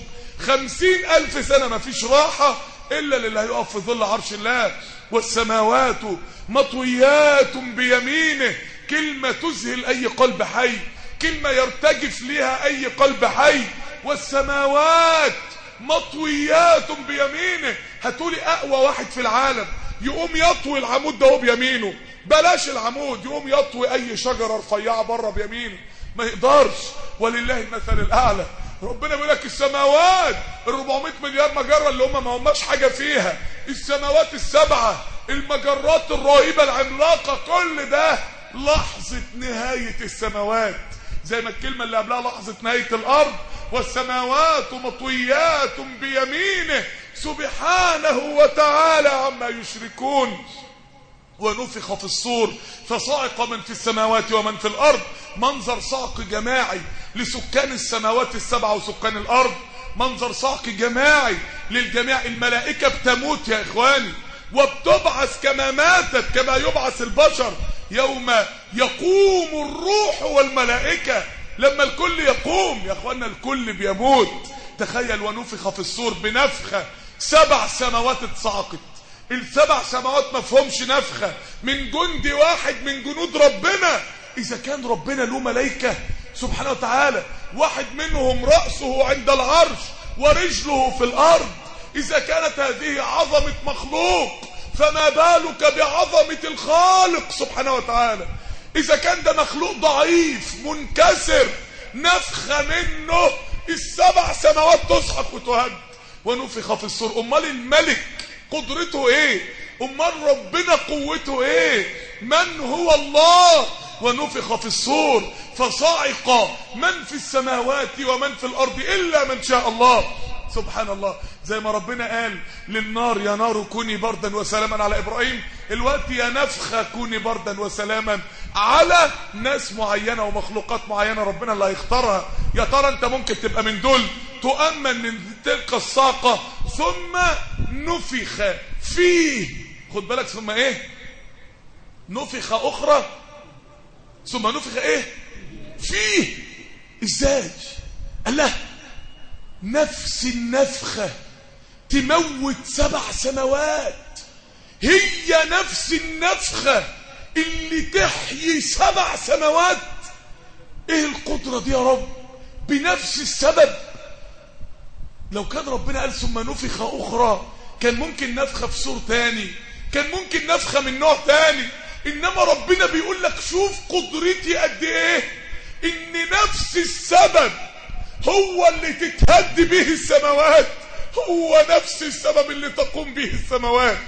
خمسين ألف سنة ما فيش راحة إلا للي هيقف في ظل عرش الله. والسماوات مطويات بيمينه كلمة تذهل أي قلب حي كلمة يرتجف لها أي قلب حي. والسماوات مطويات بيمينه. هتقولي أقوى واحد في العالم. يقوم يطوي العمود ده بيمينه. بلاش العمود. يقوم يطوي أي شجرة رفيعة بره بيمينه. ما يقدرش. ولله المثل الأعلى. ربنا بيقول لك السماوات ال 400 مليار مجرة اللي هم ما هماش حاجة فيها. السماوات السبعة المجرات الرهيبة العملاقة كل ده لحظة نهاية السماوات. زي ما الكلمة اللي قبلها لحظة نهاية الأرض والسماوات مطويات بيمينه سبحانه وتعالى عما يشركون. ونفخ في الصور فصعق من في السماوات ومن في الأرض. منظر صعق جماعي لسكان السماوات السبعة وسكان الأرض. منظر صعق جماعي للجميع. الملائكة بتموت يا إخواني وبتبعث كما ماتت كما يبعث البشر. يوم يقوم الروح والملائكة لما الكل يقوم يا أخوانا الكل بيموت. تخيل ونفخ في الصور بنفخة سبع سماوات اتصعقت السبع سماوات ما فهمش نفخة. من جندي واحد من جنود ربنا. إذا كان ربنا له ملائكة سبحانه وتعالى واحد منهم رأسه عند العرش ورجله في الأرض. إذا كانت هذه عظمة مخلوق فما بالك بعظمة الخالق سبحانه وتعالى. إذا كان ده مخلوق ضعيف منكسر نفخة منه السبع سماوات تسحق وتهد. ونفخ في الصور أمال الملك قدرته إيه؟ أمال ربنا قوته إيه؟ من هو الله؟ ونفخ في الصور فصعق من في السماوات ومن في الأرض إلا من شاء الله. سبحان الله. زي ما ربنا قال للنار يا نار كوني بردا وسلاما على إبراهيم الوقت يا نفخة كوني بردا وسلاما على ناس معينة ومخلوقات معينة ربنا اللي هيختارها. يا ترى انت ممكن تبقى من دول تؤمن من تلك الساقة ثم نفخ فيه. خد بالك ثم إيه؟ نفخ أخرى. ثم نفخ إيه؟ فيه. إزاي؟ الله نفس النفخة تموت سبع سماوات. هي نفس النفخة اللي تحيي سبع سماوات إيه القدرة دي يا رب؟ بنفس السبب. لو كان ربنا قال ثم نفخ أخرى كان ممكن نفخة في سور تاني كان ممكن نفخة من نوع تاني. إنما ربنا بيقول لك شوف قدرتي قد إيه؟ إن نفس السبب هو اللي تتهد به السماوات. هو نفس السبب اللي تقوم به السماوات.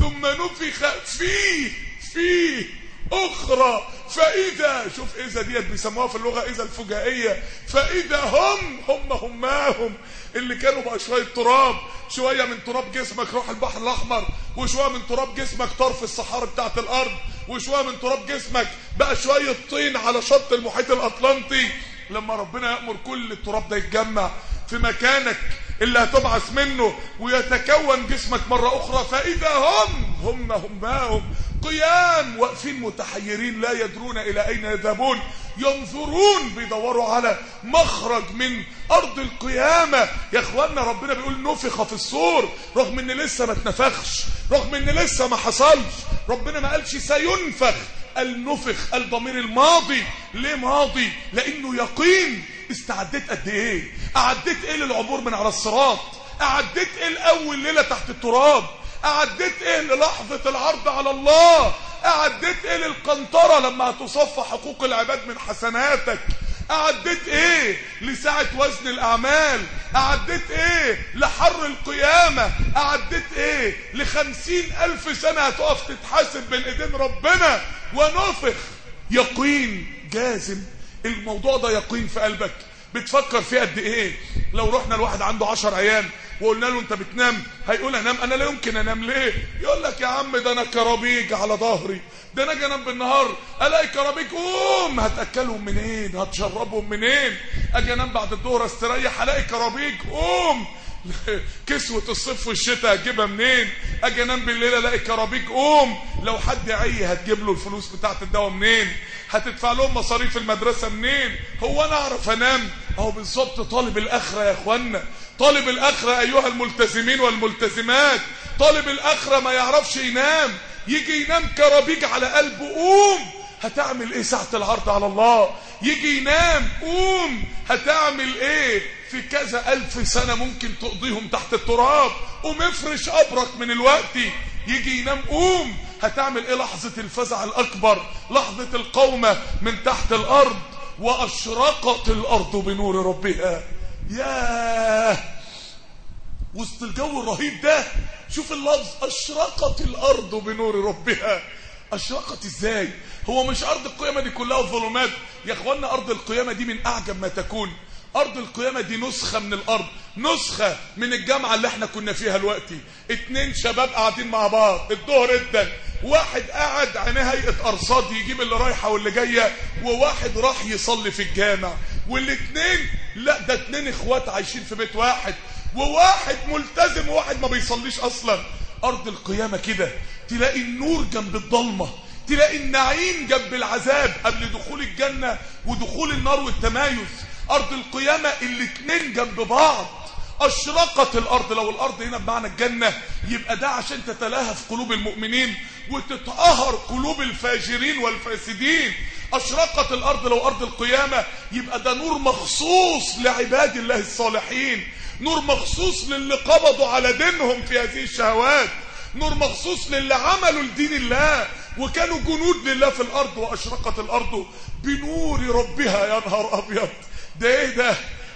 ثم نفخ فيه فيه أخرى. فإذا شوف إذا ديت بيسموها في اللغة إذا الفجائية. فإذا هم هم هماهم اللي كانوا بقى شوية تراب شوية من تراب جسمك روح البحر الأحمر وشوية من تراب جسمك طرف الصحاري بتاعت الأرض وشوية من تراب جسمك بقى شوية طين على شط المحيط الأطلنطي. لما ربنا يأمر كل التراب ده يتجمع في مكانك اللي هتبعث منه ويتكون جسمك مرة أخرى فإذا هم هم هماهم قيام واقفين متحيرين لا يدرون إلى أين يذهبون ينظرون بيدوروا على مخرج من أرض القيامة. يا إخوانا ربنا بيقول نفخ في الصور رغم إن لسه ما اتنفخش رغم إن لسه ما حصلش ربنا ما قالش سينفخ النفخ الضمير الماضي ليه ماضي لأنه يقين استعديت قد إيه؟ أعديت إيه للعبور من على الصراط؟ أعديت إيه الأول ليلة تحت التراب؟ أعديت إيه للحظة العرض على الله؟ أعديت إيه للقنطرة لما هتصفى حقوق العباد من حسناتك؟ أعديت إيه لساعة وزن الأعمال؟ أعديت إيه لحر القيامة؟ أعديت إيه لخمسين ألف سنة هتقف تتحاسب بين إيدين ربنا؟ ونفخ يقين جازم الموضوع ده يقين في قلبك. بتفكر فيه قد إيه؟ لو رحنا لواحد عنده عشر أيام وقلنا له انت بتنام هيقول انام. أنا لا يمكن انام ليه؟ يقول لك يا عم ده أنا كرابيج على ظهري. ده أنا أجي انام بالنهار. الاقي كرابيج قوم. هتأكلهم منين؟ هتشربهم منين؟ أجي انام بعد الظهر استريح الاقي كرابيج قوم. كسوة الصيف والشتاء هتجيبها منين؟ أجي انام بالليل الاقي كرابيج قوم. لو حد عي هتجيب له الفلوس بتاعت الدواء منين؟ هتدفع لهم مصاريف المدرسة منين؟ هو أنا أعرف أنام. أهو بالظبط طالب الأخرة يا إخوانا. طالب الأخرة أيها الملتزمين والملتزمات. طالب الأخرة ما يعرفش ينام. يجي ينام كرابيج على قلبه قوم. هتعمل إيه ساعة العرض على الله؟ يجي ينام قوم. هتعمل إيه؟ في كذا ألف سنة ممكن تقضيهم تحت التراب. قوم افرش قبرك من الوقت. يجي ينام قوم. هتعمل إيه لحظة الفزع الأكبر؟ لحظة القومة من تحت الأرض وأشرقت الأرض بنور ربها. ياه! وسط الجو الرهيب ده شوف اللفظ أشرقت الأرض بنور ربها. أشرقت إزاي؟ هو مش أرض القيامة دي كلها ظلمات. يا اخوانا أرض القيامة دي من أعجب ما تكون. أرض القيامة دي نسخة من الأرض نسخة من الجامعة اللي إحنا كنا فيها دلوقتي. اتنين شباب قاعدين مع بعض الظهر ادن واحد قاعد عينيه هيئة أرصاد يجيب اللي رايحة واللي جاية وواحد راح يصلي في الجامع. والاتنين لا ده اتنين إخوات عايشين في بيت واحد. وواحد ملتزم وواحد ما بيصليش أصلا. أرض القيامة كده تلاقي النور جنب الضلمة تلاقي النعيم جنب العذاب قبل دخول الجنة ودخول النار والتمايز. أرض القيامة الاتنين جنب بعض. أشرقت الأرض. لو الأرض هنا بمعنى الجنة يبقى ده عشان تتلاهى في قلوب المؤمنين وتتقهر قلوب الفاجرين والفاسدين. أشرقت الأرض. لو أرض القيامة يبقى ده نور مخصوص لعباد الله الصالحين. نور مخصوص للي قبضوا على دينهم في هذه الشهوات. نور مخصوص للي عملوا لدين الله وكانوا جنود لله في الأرض. وأشرقت الأرض بنور ربها. يا نهار أبيض. ده إيه ده؟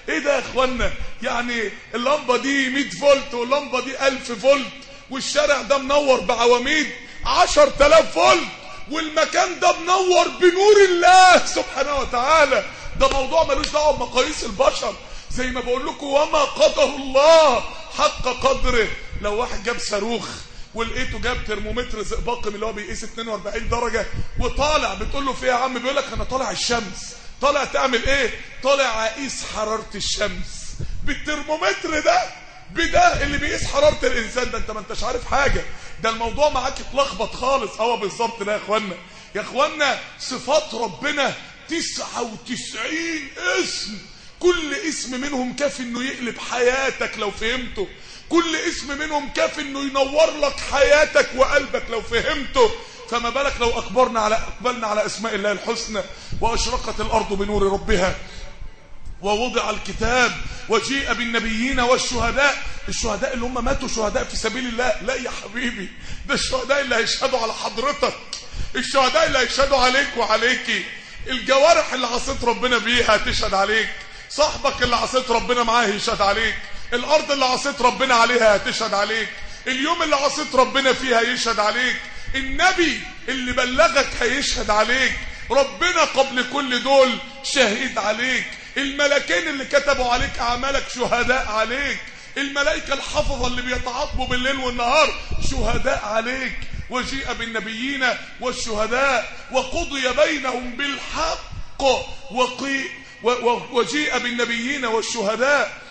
إيه ده يا اخوانا؟ يعني اللمبة دي 100 فولت واللمبة دي 1000 فولت والشارع ده منور بعواميد 10000 فولت والمكان ده منور بنور الله سبحانه وتعالى. ده موضوع ملوش دعوة بمقاييس البشر. زي ما بقول لكم وما قدر الله حق قدره. لو واحد جاب صاروخ ولقيته جاب ترمومتر زئبقي اللي هو بيقيس 42 درجة وطالع بتقول له في يا عم؟ بيقول لك أنا طالع الشمس. طالع تعمل إيه؟ طالع اقيس حرارة الشمس. بالترمومتر ده بده اللي بيقيس حرارة الإنسان. ده انت ما انتش عارف حاجة. ده الموضوع معاك اتلخبط خالص. هو بالظبط ده يا اخوانا. يا اخوانا صفات ربنا 99 اسم. كل اسم منهم كافي انه يقلب حياتك لو فهمته. كل اسم منهم كافي انه ينور لك حياتك وقلبك لو فهمته. فما بالك لو اقبلنا على أقبلنا على أسماء الله الحسنى وأشرقت الأرض بنور ربها ووضع الكتاب وجيء بالنبيين والشهداء. الشهداء اللي هم ماتوا شهداء في سبيل الله. لا يا حبيبي ده الشهداء اللي هيشهدوا على حضرتك. الشهداء اللي هيشهدوا عليك وعليكي الجوارح اللي عصيت ربنا بيها هتشهد عليك. صاحبك اللي عصيت ربنا معاه يشهد عليك. الأرض اللي عصيت ربنا عليها هتشهد عليك. اليوم اللي عصيت ربنا فيها يشهد عليك. النبي اللي بلغك هيشهد عليك. ربنا قبل كل دول شهيد عليك. الملكين اللي كتبوا عليك أعمالك شهداء عليك. الملائكة الحفظة اللي بيتعاقبوا بالليل والنهار شهداء عليك. وجيء بالنبيين والشهداء. وقضي بينهم بالحق. وقي وجيء بالنبيين والشهداء.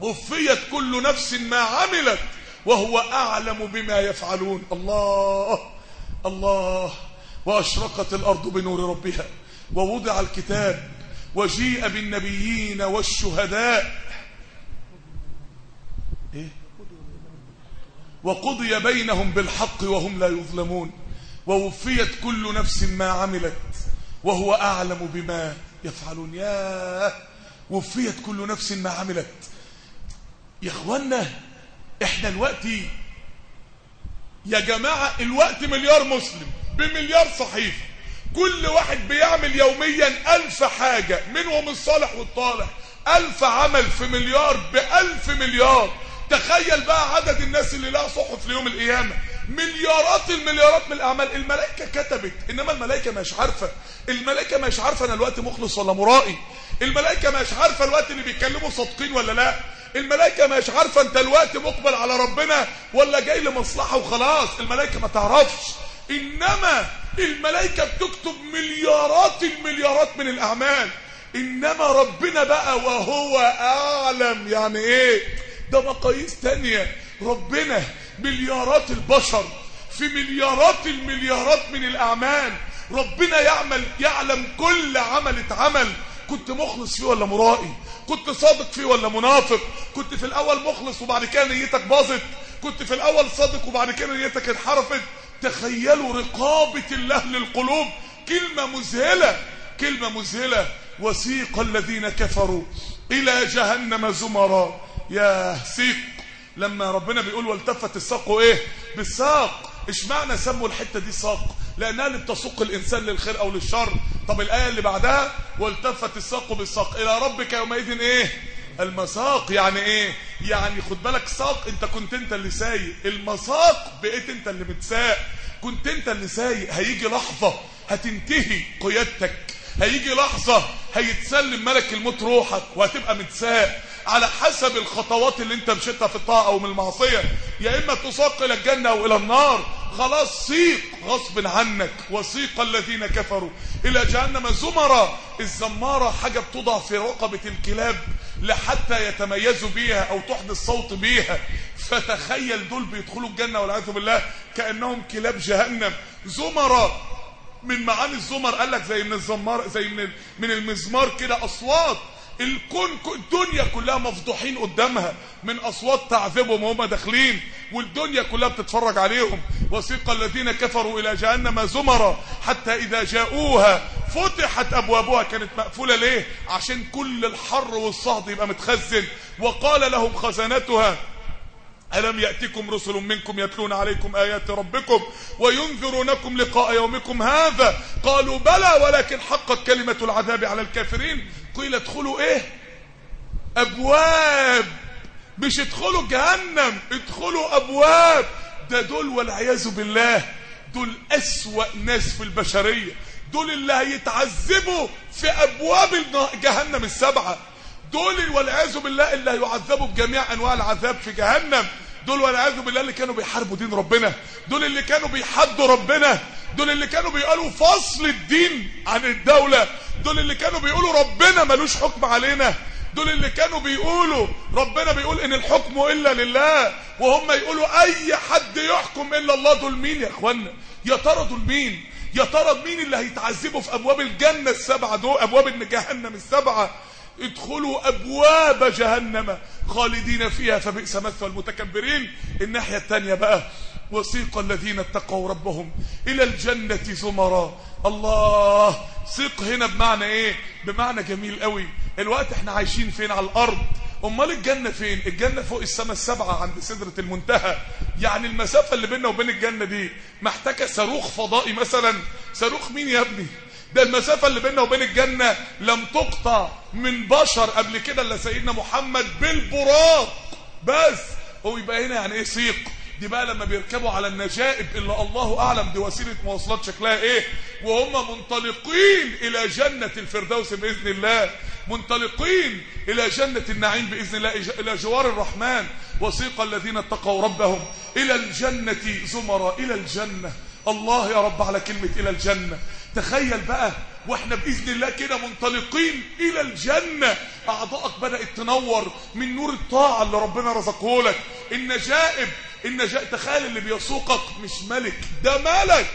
ووفيت كل نفس ما عملت. وهو أعلم بما يفعلون. الله الله. وأشرقت الأرض بنور ربها ووضع الكتاب وجيء بالنبيين والشهداء. إيه؟ وقضي بينهم بالحق وهم لا يظلمون. ووفيت كل نفس ما عملت وهو أعلم بما يفعلون. يا وفيت كل نفس ما عملت. يا اخوانا إحنا الوقت يا جماعة الوقت مليار مسلم بمليار صحيفة كل واحد بيعمل يوميا ألف حاجة منهم الصالح والطالح. ألف عمل في مليار بألف مليار. تخيل بقى عدد الناس اللي لها صحف ليوم القيامة. مليارات المليارات من الأعمال. الملائكة كتبت إنما الملائكة مش عارفة. الملائكة مش عارفة أنا الوقت مخلص ولا مرائي. الملائكة مش عارفة الوقت اللي بيتكلموا صادقين ولا لا. الملائكة مش عارفة انت الوقت مقبل على ربنا ولا جاي لمصلحة وخلاص. الملائكة ما تعرفش. إنما الملائكة بتكتب مليارات المليارات من الأعمال. إنما ربنا بقى وهو أعلم. يعني إيه؟ ده مقاييس تانية. ربنا مليارات البشر في مليارات المليارات من الأعمال. ربنا يعمل يعلم كل عمل اتعمل. كنت مخلص فيه ولا مرائي؟ كنت صادق فيه ولا منافق؟ كنت في الأول مخلص وبعد كده نيتك باظت. كنت في الأول صادق وبعد كده نيتك انحرفت. تخيلوا رقابة الله للقلوب. كلمة مذهلة. كلمة مذهلة. وسيق الذين كفروا إلى جهنم زمرا. يا سيق. لما ربنا بيقول والتفت الساق إيه؟ بالساق. اشمعنى سموا الحتة دي ساق؟ لانها اللي بتسوق الإنسان للخير أو للشر؟ طب الآية اللي بعدها والتفت الساق بالساق. إلى ربك يومئذ إيه؟ المساق. يعني إيه؟ يعني خد بالك ساق أنت كنت أنت اللي سايق. المساق بقيت أنت اللي متساق. كنت أنت اللي سايق. هيجي لحظة هتنتهي قيادتك. هيجي لحظة هيتسلم ملك الموت روحك وهتبقى متساق. على حسب الخطوات اللي انت مشيتها في الطاعة أو من المعصية. يا اما تساق إلى الجنة أو إلى النار. خلاص سيق غصب عنك وسيق الذين كفروا إلى جهنم زمرا. الزمارة حاجة بتوضع في رقبة الكلاب لحتى يتميزوا بيها أو تحدث صوت بيها. فتخيل دول بيدخلوا الجنة والعياذ بالله كأنهم كلاب جهنم. زمرا من معاني الزمر قال لك زي من الزمار زي من من المزمار كده اصوات. الكون الدنيا كلها مفضوحين قدامها من أصوات تعذبهم وهم داخلين والدنيا كلها بتتفرج عليهم. وسيق الذين كفروا إلى جهنم زمرا حتى إذا جاءوها فتحت أبوابها كانت مقفولة ليه؟ عشان كل الحر والصهد يبقى متخزن. وقال لهم خزنتها ألم يأتكم رسل منكم يتلون عليكم آيات ربكم وينذرونكم لقاء يومكم هذا؟ قالوا بلى ولكن حقت كلمة العذاب على الكافرين. قيل ادخلوا إيه؟ أبواب. مش ادخلوا جهنم ادخلوا أبواب. ده دول والعياذ بالله دول أسوأ ناس في البشرية. دول اللي هيتعذبوا في أبواب جهنم السبعة. دول والعياذ بالله اللي هيعذبوا بجميع أنواع العذاب في جهنم. دول والعياذ بالله اللي كانوا بيحاربوا دين ربنا دول اللي كانوا بيحدوا ربنا دول اللي كانوا بيقولوا فصل الدين عن الدولة دول اللي كانوا بيقولوا ربنا ملوش حكم علينا دول اللي كانوا بيقولوا ربنا بيقول إن الحكم إلا لله وهم يقولوا أي حد يحكم إلا الله دول مين يا اخوانا يا ترى دول مين؟ يا ترى مين اللي هيتعذبوا في أبواب الجنة السبعة دول أبواب جهنم السبعة؟ ادخلوا أبواب جهنم خالدين فيها فبئس مثوى المتكبرين. الناحية الثانية بقى وسيق الذين اتقوا ربهم إلى الجنة زمرا. الله سيق هنا بمعنى إيه؟ بمعنى جميل قوي. الوقت إحنا عايشين فين؟ على الأرض. أمال الجنة فين؟ الجنة فوق السماء السبعة عند سدرة المنتهى. يعني المسافة اللي بيننا وبين الجنة دي محتاجة صاروخ فضائي مثلا. صاروخ مين يا ابني؟ ده المسافة اللي بيننا وبين الجنة لم تقطع من بشر قبل كده إلا سيدنا محمد بالبراق. بس هو يبقى هنا يعني إيه سيق؟ دي بقى لما بيركبوا على النجائب اللي الله أعلم دي وسيلة مواصلات شكلها إيه؟ وهم منطلقين إلى جنة الفردوس بإذن الله. منطلقين إلى جنة النعيم بإذن الله إلى جوار الرحمن. وسيق الذين اتقوا ربهم إلى الجنة زمرا إلى الجنة. الله يا رب على كلمة إلى الجنة. تخيل بقى وإحنا بإذن الله كده منطلقين إلى الجنة. أعضائك بدأت تنور من نور الطاعة اللي ربنا رزقه لك النجائب النجاء تخيل اللي بيسوقك مش ملك ده ملك.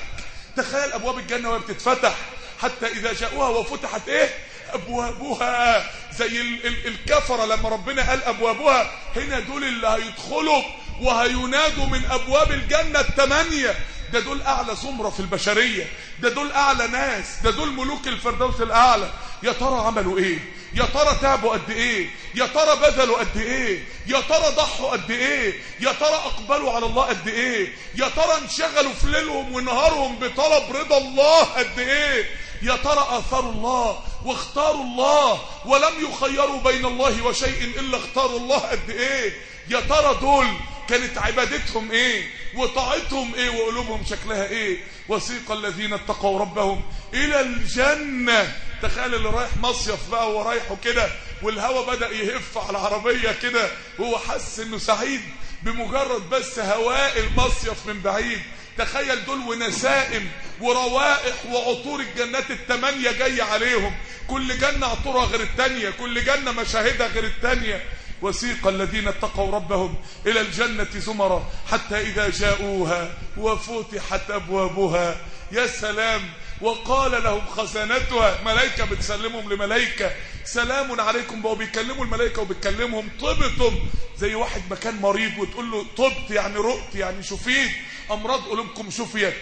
تخيل أبواب الجنة وهي بتتفتح. حتى إذا جاءوها وفتحت إيه؟ أبوابها. زي ال ال الكفرة لما ربنا قال أبوابها هنا دول اللي هيدخلوا وهينادوا من أبواب الجنة الثمانيه ده دول أعلى زمرة في البشرية. ده دول أعلى ناس. ده دول ملوك الفردوس الأعلى. يا ترى عملوا إيه؟ يا ترى تعبوا قد إيه؟ يا ترى بذلوا قد إيه؟ يا ترى ضحوا قد إيه؟ يا ترى أقبلوا على الله قد إيه؟ يا ترى انشغلوا في ليلهم ونهارهم بطلب رضا الله قد إيه؟ يا ترى آثروا الله واختاروا الله ولم يخيروا بين الله وشيء إلا اختاروا الله قد إيه؟ يا ترى دول كانت عبادتهم إيه؟ وطاعتهم إيه وقلوبهم شكلها إيه؟ وسيق الذين اتقوا ربهم إلى الجنة. تخيل اللي رايح مصيف بقى وهو رايحه كده والهوا بدأ يهف على العربية كده وهو حس إنه سعيد بمجرد بس هواء المصيف من بعيد. تخيل دول ونسائم وروائح وعطور الجنات التمانية جاية عليهم. كل جنة عطورها غير التانية كل جنة مشاهدها غير التانية. وسيق الذين اتقوا ربهم إلى الجنة زمرا حتى إذا جاءوها وفتحت أبوابها. يا سلام. وقال لهم خزانتها. ملائكة بتسلمهم لملائكة. سلام عليكم. بقوا بيكلموا الملائكة وبتكلمهم. طبتم. زي واحد مكان مريض وتقول له طبت يعني رقت يعني شفيت. أمراض قلوبكم شفيت.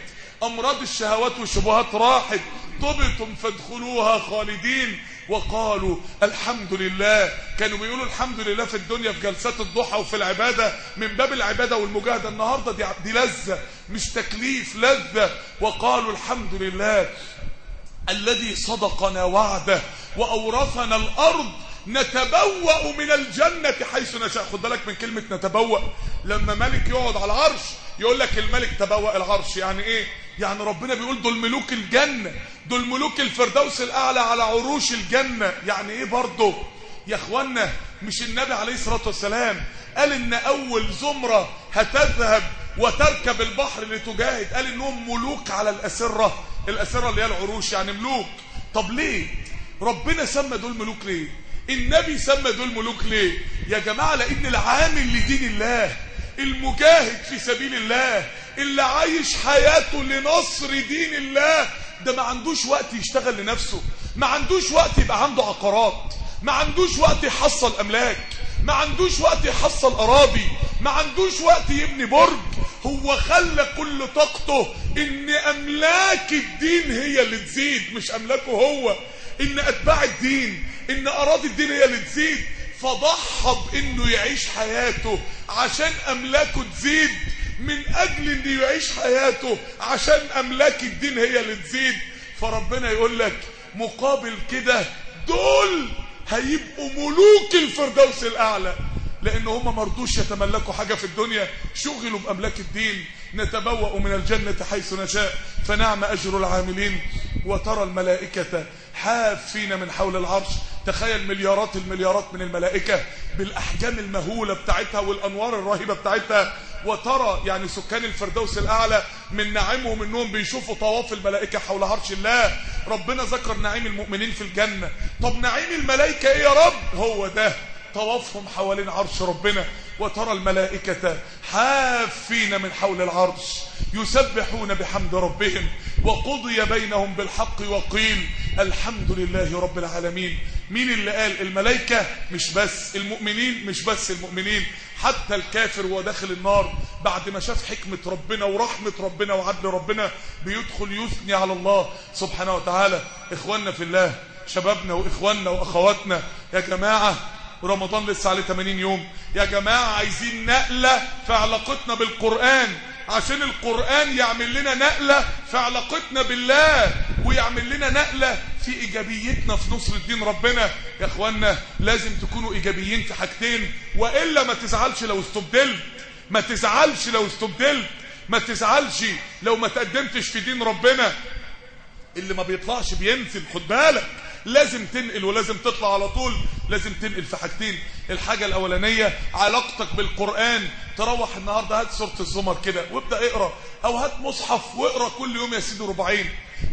أمراض الشهوات والشبهات راحت. طبتم فادخلوها خالدين. وقالوا الحمد لله. كانوا بيقولوا الحمد لله في الدنيا في جلسات الضحى وفي العبادة. من باب العبادة والمجاهدة النهاردة دي, دي لذة مش تكليف لذة. وقالوا الحمد لله الذي صدقنا وعده وأورثنا الأرض نتبوأ من الجنة حيث نشاء. خد بالك من كلمة نتبوأ. لما ملك يقعد على العرش يقول لك الملك تبوأ العرش. يعني إيه؟ يعني ربنا بيقول دول ملوك الجنة. دول ملوك الفردوس الأعلى على عروش الجنة. يعني إيه برضه؟ يا اخوانا مش النبي عليه الصلاة والسلام قال إن أول زمرة هتذهب وتركب البحر لتجاهد؟ قال إنهم ملوك على الأسرة. الأسرة اللي هي العروش. يعني ملوك. طب ليه؟ ربنا سمى دول ملوك ليه؟ النبي سمى دول ملوك ليه؟ يا جماعة لأن العامل لدين الله المجاهد في سبيل الله اللي عايش حياته لنصر دين الله ده ما عندوش وقت يشتغل لنفسه ما عندوش وقت يبقى عنده عقارات ما عندوش وقت يحصل أملاك ما عندوش وقت يحصل أراضي ما عندوش وقت يبني برج. هو خلى كل طاقته إن أملاك الدين هي اللي تزيد مش أملاكه هو. إن أتباع الدين إن أراضي الدين هي اللي تزيد فضحى بانه يعيش حياته عشان أملاكه تزيد. من أجل إنه يعيش حياته عشان أملاك الدين هي اللي تزيد. فربنا يقول لك مقابل كده دول هيبقوا ملوك الفردوس الأعلى. لأن هم مرضوش يتملكوا حاجة في الدنيا شغلوا بأملاك الدين نتبوأ من الجنة حيث نشاء. فنعم أجر العاملين وترى الملائكة حافين من حول العرش. تخيل مليارات المليارات من الملائكة بالأحجام المهولة بتاعتها والأنوار الرهيبة بتاعتها. وترى يعني سكان الفردوس الأعلى من نعيمهم انهم بيشوفوا طواف الملائكة حول عرش الله. ربنا ذكر نعيم المؤمنين في الجنة. طب نعيم الملائكة إيه يا رب؟ هو ده طوافهم حوالين عرش ربنا. وترى الملائكة حافين من حول العرش يسبحون بحمد ربهم وقضي بينهم بالحق وقيل الحمد لله رب العالمين. مين اللي قال؟ الملائكة مش بس المؤمنين مش بس المؤمنين. حتى الكافر وهو داخل النار بعد ما شاف حكمة ربنا ورحمة ربنا وعدل ربنا بيدخل يثني على الله. سبحانه وتعالى إخواننا في الله شبابنا وإخواننا وأخواتنا يا جماعة ورمضان لسه عليه 80 يوم. يا جماعة عايزين نقلة في علاقتنا بالقرآن. عشان القرآن يعمل لنا نقلة في علاقتنا بالله ويعمل لنا نقلة في إيجابيتنا في نصر الدين ربنا. يا أخوانا لازم تكونوا إيجابيين في حاجتين. وإلا ما تزعلش لو استبدلت. ما تزعلش لو استبدلت. ما تزعلش لو ما تقدمتش في دين ربنا. اللي ما بيطلعش بينزل خد بالك. لازم تنقل ولازم تطلع على طول لازم تنقل في حاجتين. الحاجة الأولانية علاقتك بالقرآن. تروح النهاردة هات سورة الزمر كده وابدأ اقرأ. أو هات مصحف واقرأ كل يوم يا سيدي ربعين.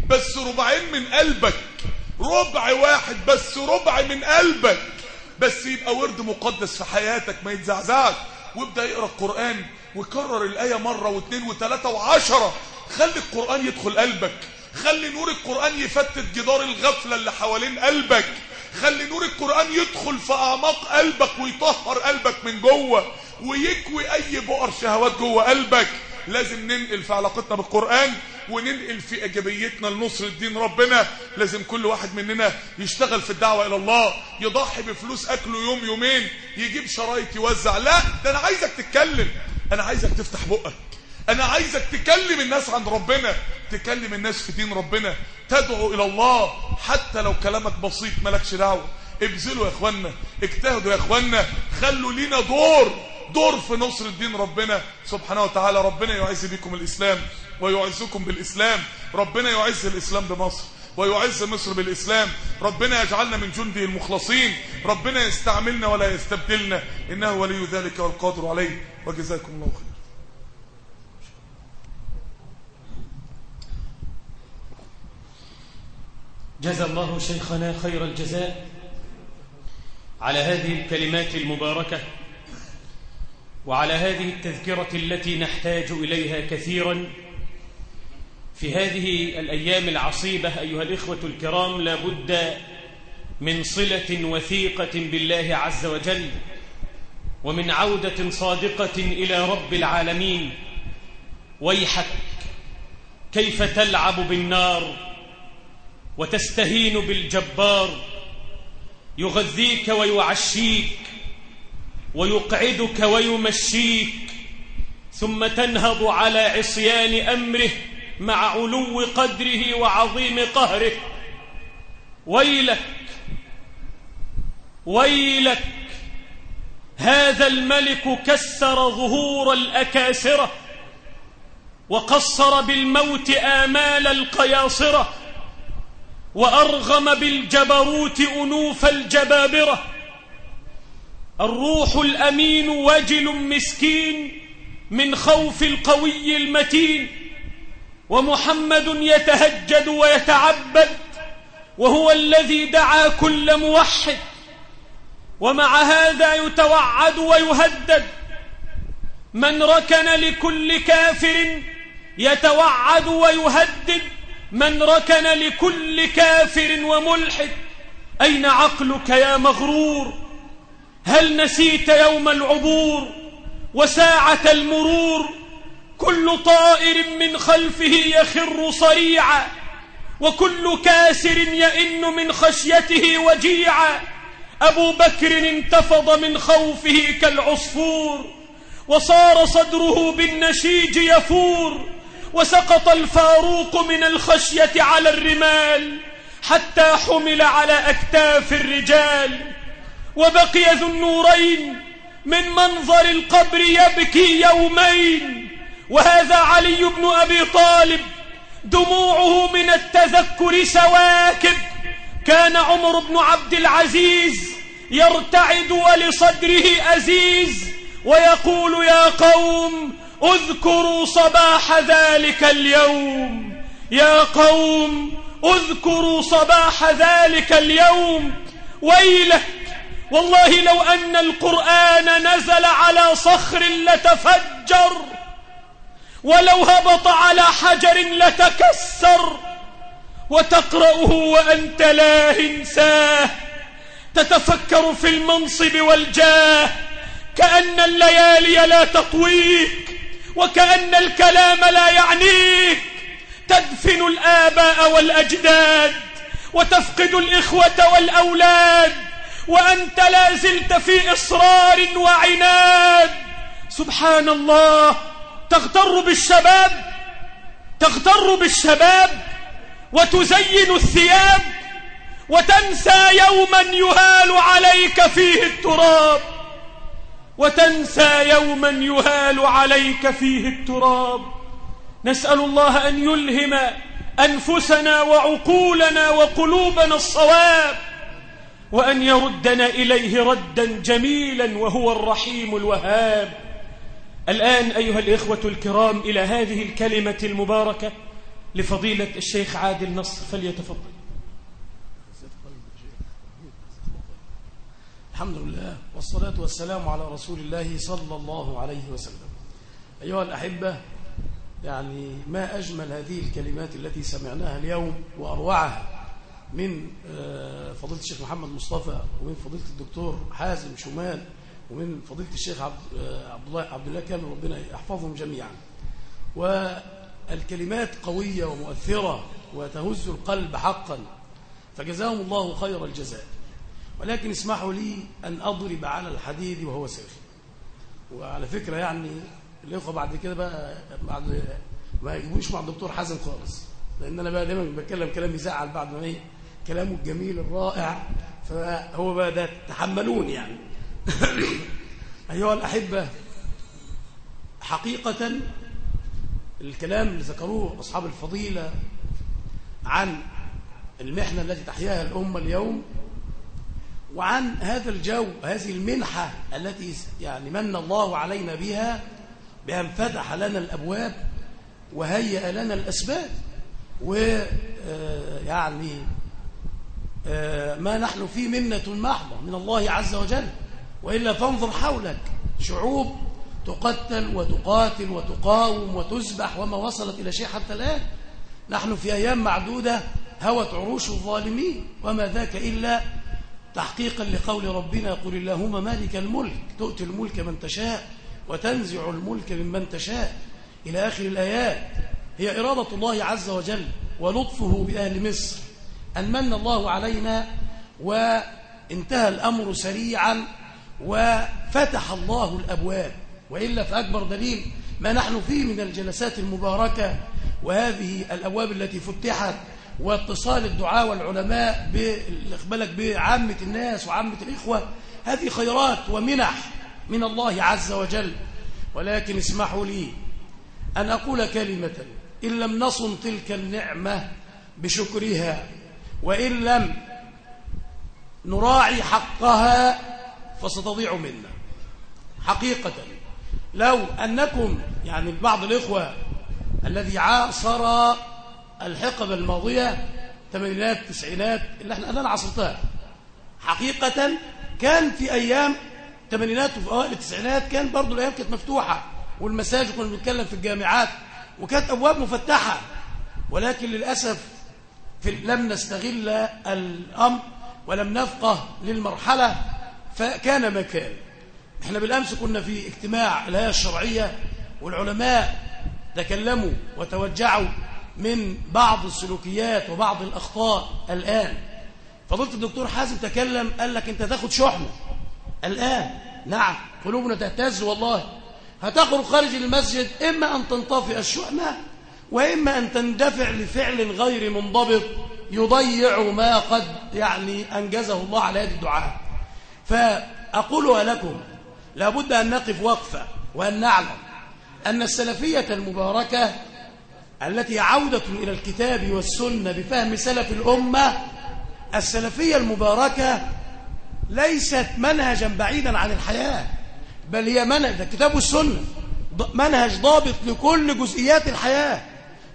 بس ربعين من قلبك. ربع واحد بس ربع من قلبك. بس يبقى ورد مقدس في حياتك ما يتزعزعش. وابدأ اقرأ القرآن وكرر الآية مرة واثنين وثلاثة وعشرة. خلي القرآن يدخل قلبك. خلي نور القرآن يفتت جدار الغفلة اللي حوالين قلبك. خلي نور القرآن يدخل في أعماق قلبك ويطهر قلبك من جوه ويكوي أي بؤر شهوات جوه قلبك. لازم ننقل في علاقتنا بالقرآن وننقل في إيجابيتنا لنصر الدين ربنا. لازم كل واحد مننا يشتغل في الدعوة إلى الله يضحي بفلوس أكله يوم يومين يجيب شرايط يوزع. لا ده أنا عايزك تتكلم. أنا عايزك تفتح بقك. أنا عايزك تكلم الناس عن ربنا تكلم الناس في دين ربنا تدعو إلى الله. حتى لو كلامك بسيط مالكش دعوة. ابذلوا يا اخوانا اجتهدوا يا اخوانا خلوا لينا دور دور في نصر الدين ربنا. سبحانه وتعالى ربنا يعز بكم الإسلام ويعزكم بالإسلام. ربنا يعز الإسلام بمصر ويعز مصر بالإسلام. ربنا يجعلنا من جنده المخلصين. ربنا يستعملنا ولا يستبدلنا. إنه ولي ذلك والقادر عليه. وجزاكم الله خير. جزى الله شيخنا خير الجزاء على هذه الكلمات المباركة وعلى هذه التذكرة التي نحتاج إليها كثيرا في هذه الأيام العصيبة أيها الإخوة الكرام لابد من صلة وثيقة بالله عز وجل ومن عودة صادقة إلى رب العالمين. ويحك كيف تلعب بالنار؟ وتستهين بالجبار يغذيك ويعشيك ويقعدك ويمشيك ثم تنهض على عصيان أمره مع علو قدره وعظيم قهره. ويلك ويلك هذا الملك كسر ظهور الأكاسرة وقصر بالموت آمال القياصرة. وأرغم بالجبروت أنوف الجبابرة. الروح الأمين وجل مسكين من خوف القوي المتين ومحمد يتهجد ويتعبد وهو الذي دعا كل موحد ومع هذا يتوعد ويهدد. من ركن لكل كافر يتوعد ويهدد. من ركن لكل كافر وملحد أين عقلك يا مغرور؟ هل نسيت يوم العبور وساعة المرور؟ كل طائر من خلفه يخر صريعا وكل كاسر يئن من خشيته وجيعا. أبو بكر انتفض من خوفه كالعصفور وصار صدره بالنشيج يفور. وسقط الفاروق من الخشية على الرمال حتى حمل على أكتاف الرجال. وبقي ذو النورين من منظر القبر يبكي يومين. وهذا علي بن أبي طالب دموعه من التذكر سواكب. كان عمر بن عبد العزيز يرتعد ولصدره أزيز. ويقول يا قوم اذكروا صباح ذلك اليوم. يا قوم اذكروا صباح ذلك اليوم. ويلك والله لو أن القرآن نزل على صخر لتفجر ولو هبط على حجر لتكسر. وتقرأه وأنت لا إنساه تتفكر في المنصب والجاه. كأن الليالي لا تطويك. وكأن الكلام لا يعنيك. تدفن الآباء والأجداد وتفقد الإخوة والأولاد. وأنت لا زلت في إصرار وعناد. سبحان الله. تغتر بالشباب تغتر بالشباب وتزين الثياب وتنسى يوما يهال عليك فيه التراب. وتنسى يوما يهال عليك فيه التراب. نسأل الله أن يلهم أنفسنا وعقولنا وقلوبنا الصواب وأن يردنا إليه ردا جميلا وهو الرحيم الوهاب. الآن أيها الإخوة الكرام إلى هذه الكلمة المباركة لفضيلة الشيخ عادل نصر فليتفضل. الحمد لله والصلاة والسلام على رسول الله صلى الله عليه وسلم. أيها الأحبة يعني ما أجمل هذه الكلمات التي سمعناها اليوم وأروعها من آه، فضيلة الشيخ محمد مصطفى ومن فضيلة الدكتور حازم شمال ومن فضيلة الشيخ آه، عبد الله عبد الله كامل ربنا يحفظهم جميعا. والكلمات قوية ومؤثرة وتهز القلب حقا فجزاهم الله خير الجزاء. ولكن اسمحوا لي أن أضرب على الحديد وهو ساخن وعلى فكرة يعني الإخوة بعد كده بقى بعد ما يجيبوش مع الدكتور حازم خالص لأن أنا بقى دايما بتكلم كلام يزعل بعد ما إيه كلامه الجميل الرائع فهو بقى ده تحملون يعني. أيها الأحبة حقيقة الكلام اللي ذكروه أصحاب الفضيلة عن المحنة التي تحياها الأمة اليوم وعن هذا الجو هذه المنحة التي يعني من الله علينا بها بأن فتح لنا الأبواب وهيأ لنا الأسباب. ويعني ما نحن فيه منة محضة من الله عز وجل. وإلا فانظر حولك شعوب تقتل وتقاتل وتقاوم وتذبح وما وصلت إلى شيء حتى الآن. نحن في أيام معدودة هوت عروش الظالمين. وما ذاك إلا تحقيقا لقول ربنا قل اللهم مالك الملك تؤتي الملك من تشاء وتنزع الملك ممن تشاء. إلى آخر الآيات هي إرادة الله عز وجل ولطفه بأهل مصر أن من الله علينا وانتهى الأمر سريعا وفتح الله الأبواب. وإلا فأكبر دليل ما نحن فيه من الجلسات المباركة وهذه الأبواب التي فتحت واتصال الدعاء والعلماء بالك بعامة الناس وعامة الإخوة. هذه خيرات ومنح من الله عز وجل. ولكن اسمحوا لي أن أقول كلمة. إن لم نصن تلك النعمة بشكرها وإن لم نراعي حقها فستضيع منا. حقيقة لو أنكم يعني بعض الإخوة الذي عاصر الحقبة الماضية ثمانينات تسعينات اللي إحنا أنا عصرتها حقيقة كان في أيام الثمانينات وفي أوائل التسعينات كان برضو الأيام كانت مفتوحة والمساجد كنا بنتكلم في الجامعات وكانت أبواب مفتحة. ولكن للأسف في لم نستغل الأمر ولم نفقه للمرحلة فكان ما كان إحنا بالأمس كنا في اجتماع الهيئة الشرعية والعلماء تكلموا وتوجعوا من بعض السلوكيات وبعض الأخطاء الآن. فضلت الدكتور حازم تكلم قال لك أنت تاخد شحنة الآن. نعم. قلوبنا تهتز والله. هتخرج خارج المسجد إما أن تنطفئ الشحنة وإما أن تندفع لفعل غير منضبط يضيع ما قد يعني أنجزه الله على هذه الدعاء فأقولها لكم لابد أن نقف وقفة وأن نعلم أن السلفية المباركة التي عودة إلى الكتاب والسنة بفهم سلف الأمة السلفية المباركة ليست منهجا بعيدا عن الحياة بل هي منهج الكتاب والسنة منهج ضابط لكل جزئيات الحياة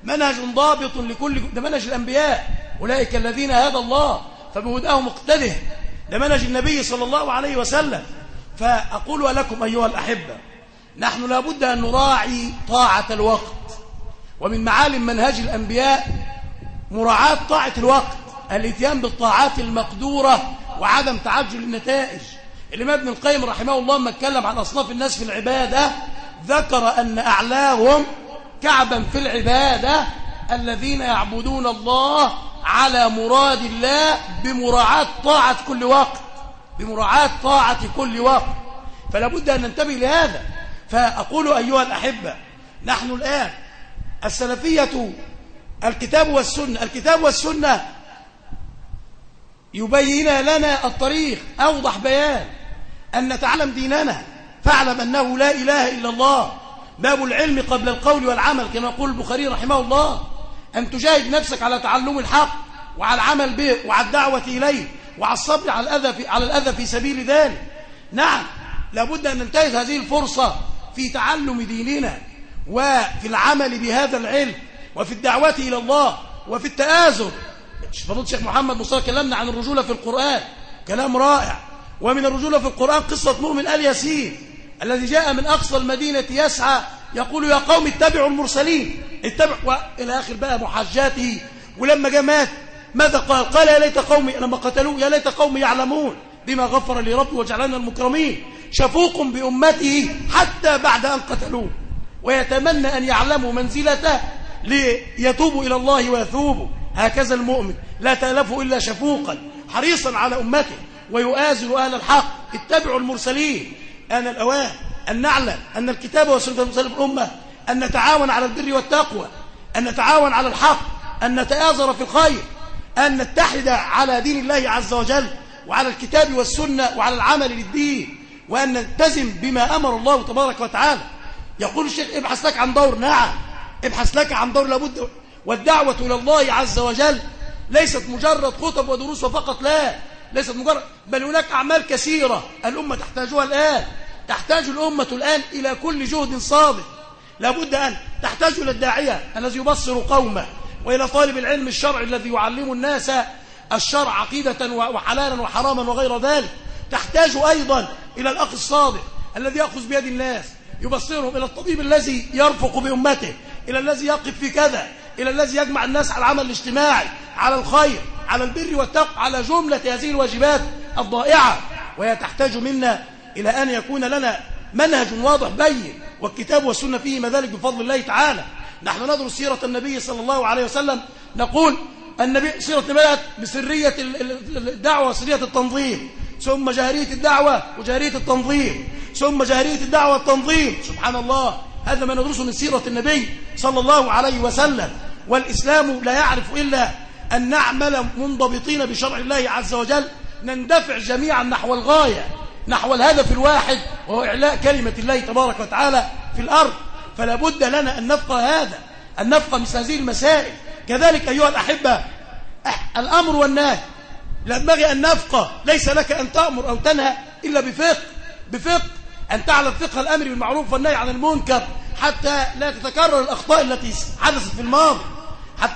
منهج ضابط لكل ده منهج الأنبياء أولئك الذين هدى الله فبهداه مقتده ده منهج النبي صلى الله عليه وسلم. فأقول لكم أيها الأحبة نحن لابد أن نراعي طاعة الوقت. ومن معالم منهج الأنبياء مراعاة طاعة الوقت الإتيان بالطاعات المقدورة وعدم تعجل النتائج. الإمام ابن القيم رحمه الله لما اتكلم عن أصناف الناس في العبادة ذكر أن أعلاهم كعبا في العبادة الذين يعبدون الله على مراد الله بمراعاة طاعة كل وقت بمراعاة طاعة كل وقت. فلا بد أن ننتبه لهذا. فأقول أيها الأحبة نحن الآن السلفية الكتاب والسنة الكتاب والسنة يبين لنا الطريق أوضح بيان أن نتعلم ديننا فاعلم أنه لا إله إلا الله. باب العلم قبل القول والعمل كما يقول البخاري رحمه الله. أن تجاهد نفسك على تعلم الحق وعلى العمل به وعلى الدعوة إليه وعلى الصبر على الأذى في, على الأذى في سبيل ذلك. نعم لابد أن ننتهز هذه الفرصة في تعلم ديننا. وفي العمل بهذا العلم وفي الدعوة إلى الله وفي التآزر. فضل الشيخ محمد مصطفى كلمنا عن الرجولة في القرآن كلام رائع. ومن الرجولة في القرآن قصة مؤمن آل ياسين الذي جاء من أقصى المدينة يسعى يقول يا قوم اتبعوا المرسلين. اتبعوا وإلى آخر بقى محاجاته. ولما جاء مات ماذا قال؟ قال يا ليت قومي لما قتلوه يا ليت قومي يعلمون بما غفر لي ربي وجعلنا المكرمين. شفوق بأمته حتى بعد أن قتلوه. ويتمنى أن يعلموا منزلته ليتوبوا إلى الله ويثوبوا هكذا المؤمن لا تألفه إلا شفوقا حريصا على أمته ويؤازر أهل الحق. اتبعوا المرسلين. آن الأوان أن نعلم أن الكتاب والسنة المسلم الأمة أن نتعاون على البر والتقوى أن نتعاون على الحق أن نتآزر في الخير أن نتحد على دين الله عز وجل وعلى الكتاب والسنة وعلى العمل للدين وأن نلتزم بما أمر الله تبارك وتعالى. يقول الشيخ ابحث لك عن دور نعم. ابحث لك عن دور لابد والدعوة إلى الله عز وجل ليست مجرد خطب ودروس فقط لا. ليست مجرد بل هناك أعمال كثيرة الأمة تحتاجها الآن. تحتاج الأمة الآن إلى كل جهد صادق. لابد أن تحتاج إلى الداعية الذي يبصر قومه وإلى طالب العلم الشرعي الذي يعلم الناس الشرع عقيدة وحلالا وحراما وغير ذلك. تحتاج أيضا إلى الأخ الصادق الذي يأخذ بيد الناس. يبصرهم إلى الطبيب الذي يرفق بأمته إلى الذي يقف في كذا إلى الذي يجمع الناس على العمل الاجتماعي على الخير على البر والتقوى على جملة هذه الواجبات الضائعة. وهي تحتاج منا إلى أن يكون لنا منهج واضح بين والكتاب والسنة فيه ذلك بفضل الله تعالى. نحن ندرس سيرة النبي صلى الله عليه وسلم نقول النبي سيرة النبي بسرية الدعوة وسرية التنظيم. ثم جاهرية الدعوة وجاهرية التنظيم. ثم جاهرية الدعوة والتنظيم. سبحان الله. هذا ما ندرسه من سيرة النبي صلى الله عليه وسلم. والإسلام لا يعرف إلا أن نعمل منضبطين بشرع الله عز وجل. نندفع جميعا نحو الغاية. نحو الهدف الواحد وهو إعلاء كلمة الله تبارك وتعالى في الأرض. فلا بد لنا أن نفقه هذا. أن نفقه مثل هذه المسائل. كذلك أيها الأحبة الأمر والنهي. ينبغي أن نفقه. ليس لك أن تأمر أو تنهى إلا بفقه. بفقه. أن تعلم فقه الأمر بالمعروف والنهي عن المنكر حتى لا تتكرر الأخطاء التي حدثت في الماضي.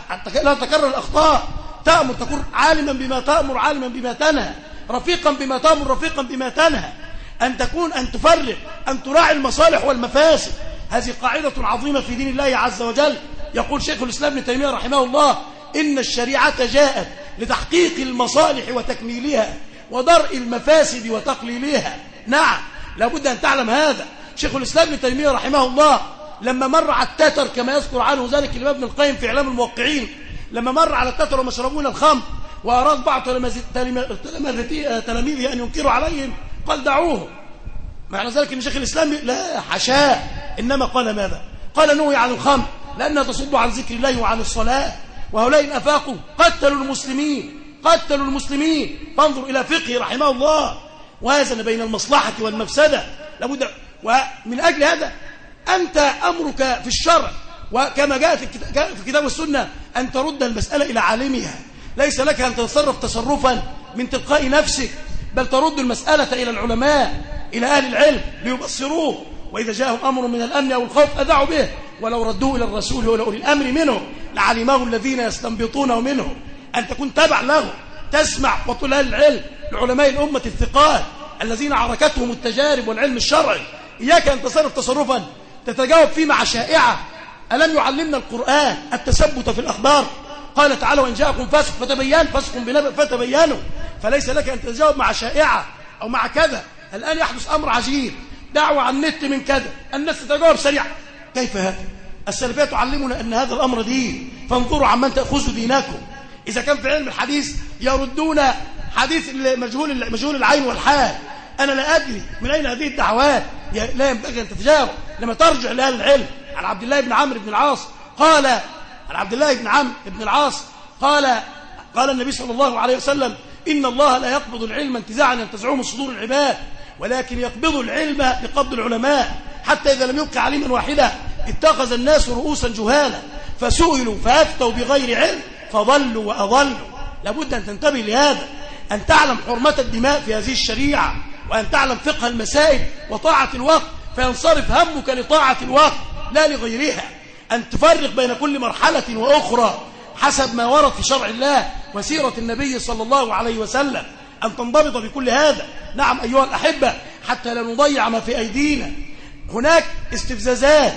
حتى لا تتكرر الأخطاء. تأمر تكون عالما بما تأمر عالما بما تنهى. رفيقا بما تأمر رفيقا بما تنهى. أن تكون أن تفرق أن تراعي المصالح والمفاسد. هذه قاعدة عظيمة في دين الله عز وجل. يقول شيخ الإسلام ابن تيمية رحمه الله إن الشريعة جاءت لتحقيق المصالح وتكميلها ودرء المفاسد وتقليلها. نعم لابد أن تعلم هذا. شيخ الإسلام ابن تيمية رحمه الله لما مر على التتر كما يذكر عنه ذلك الإمام ابن القيم في إعلام الموقعين لما مر على التتر ومشربون الخمر وأراد بعض تلاميذه أن ينكروا عليهم قال دعوهم. معنى ذلك أن شيخ الإسلام لا حشاء إنما قال ماذا؟ قال نوي عن الخمر لأنها تصد عن ذكر الله وعن الصلاة. وهؤلاء الأفاق قتلوا المسلمين قتلوا المسلمين. فانظر إلى فقه رحمه الله. وازن بين المصلحة والمفسدة. لابد ومن أجل هذا أنت أمرك في الشرع. وكما جاء في الكتاب والسنة أن ترد المسألة إلى عالمها. ليس لك أن تتصرف تصرفا من تلقاء نفسك بل ترد المسألة إلى العلماء إلى أهل العلم ليبصروه. وإذا جاءهم أمر من الأمن أو الخوف أدعوا به. ولو ردوه إلى الرسول أولي الأمر منهم لعلمه الذين يستنبطونه منهم أن تكون تبع له تسمع وطول العلم لعلماء الأمة الثقات الذين عركتهم التجارب والعلم الشرعي. إياك أن تصرف تصرفا. تتجاوب فيه مع شائعة. ألم يعلمنا القرآن التثبت في الأخبار؟ قال تعالى وإن جاءكم فاسق فتبين فاسق بنبأ فتبينوا فليس لك أن تتجاوب مع شائعة أو مع كذا. الآن يحدث أمر عجيب. دعوة عن النت من كذا. الناس تتجاوب سريعا كيف هذا؟ السلفية تعلمنا أن هذا الأمر دين. فانظروا عمن تأخذوا دينكم إذا كان في علم الحديث يردون حديث مجهول مجهول العين والحال. أنا لا أدري من أين هذه الدعوات. لا ينبغي أن تتجاوب لما ترجع لأهل العلم. عن عبد الله بن عمرو بن العاص. قال عن عبد الله بن عمرو بن العاص. قال قال النبي صلى الله عليه وسلم إن الله لا يقبض العلم انتزاعا ينتزعه من صدور العباد. ولكن يقبض العلم بقبض العلماء. حتى إذا لم يبق عليما واحدا اتخذ الناس رؤوسا جهالا فسئلوا فأفتوا بغير علم فضلوا وأضلوا. لابد أن تنتبه لهذا أن تعلم حرمة الدماء في هذه الشريعة وأن تعلم فقه المسائل وطاعة الوقت فينصرف همك لطاعة الوقت لا لغيرها. أن تفرق بين كل مرحلة وأخرى حسب ما ورد في شرع الله وسيرة النبي صلى الله عليه وسلم. أن تنضبط بكل هذا. نعم أيها الأحبة حتى لا نضيع ما في أيدينا. هناك استفزازات.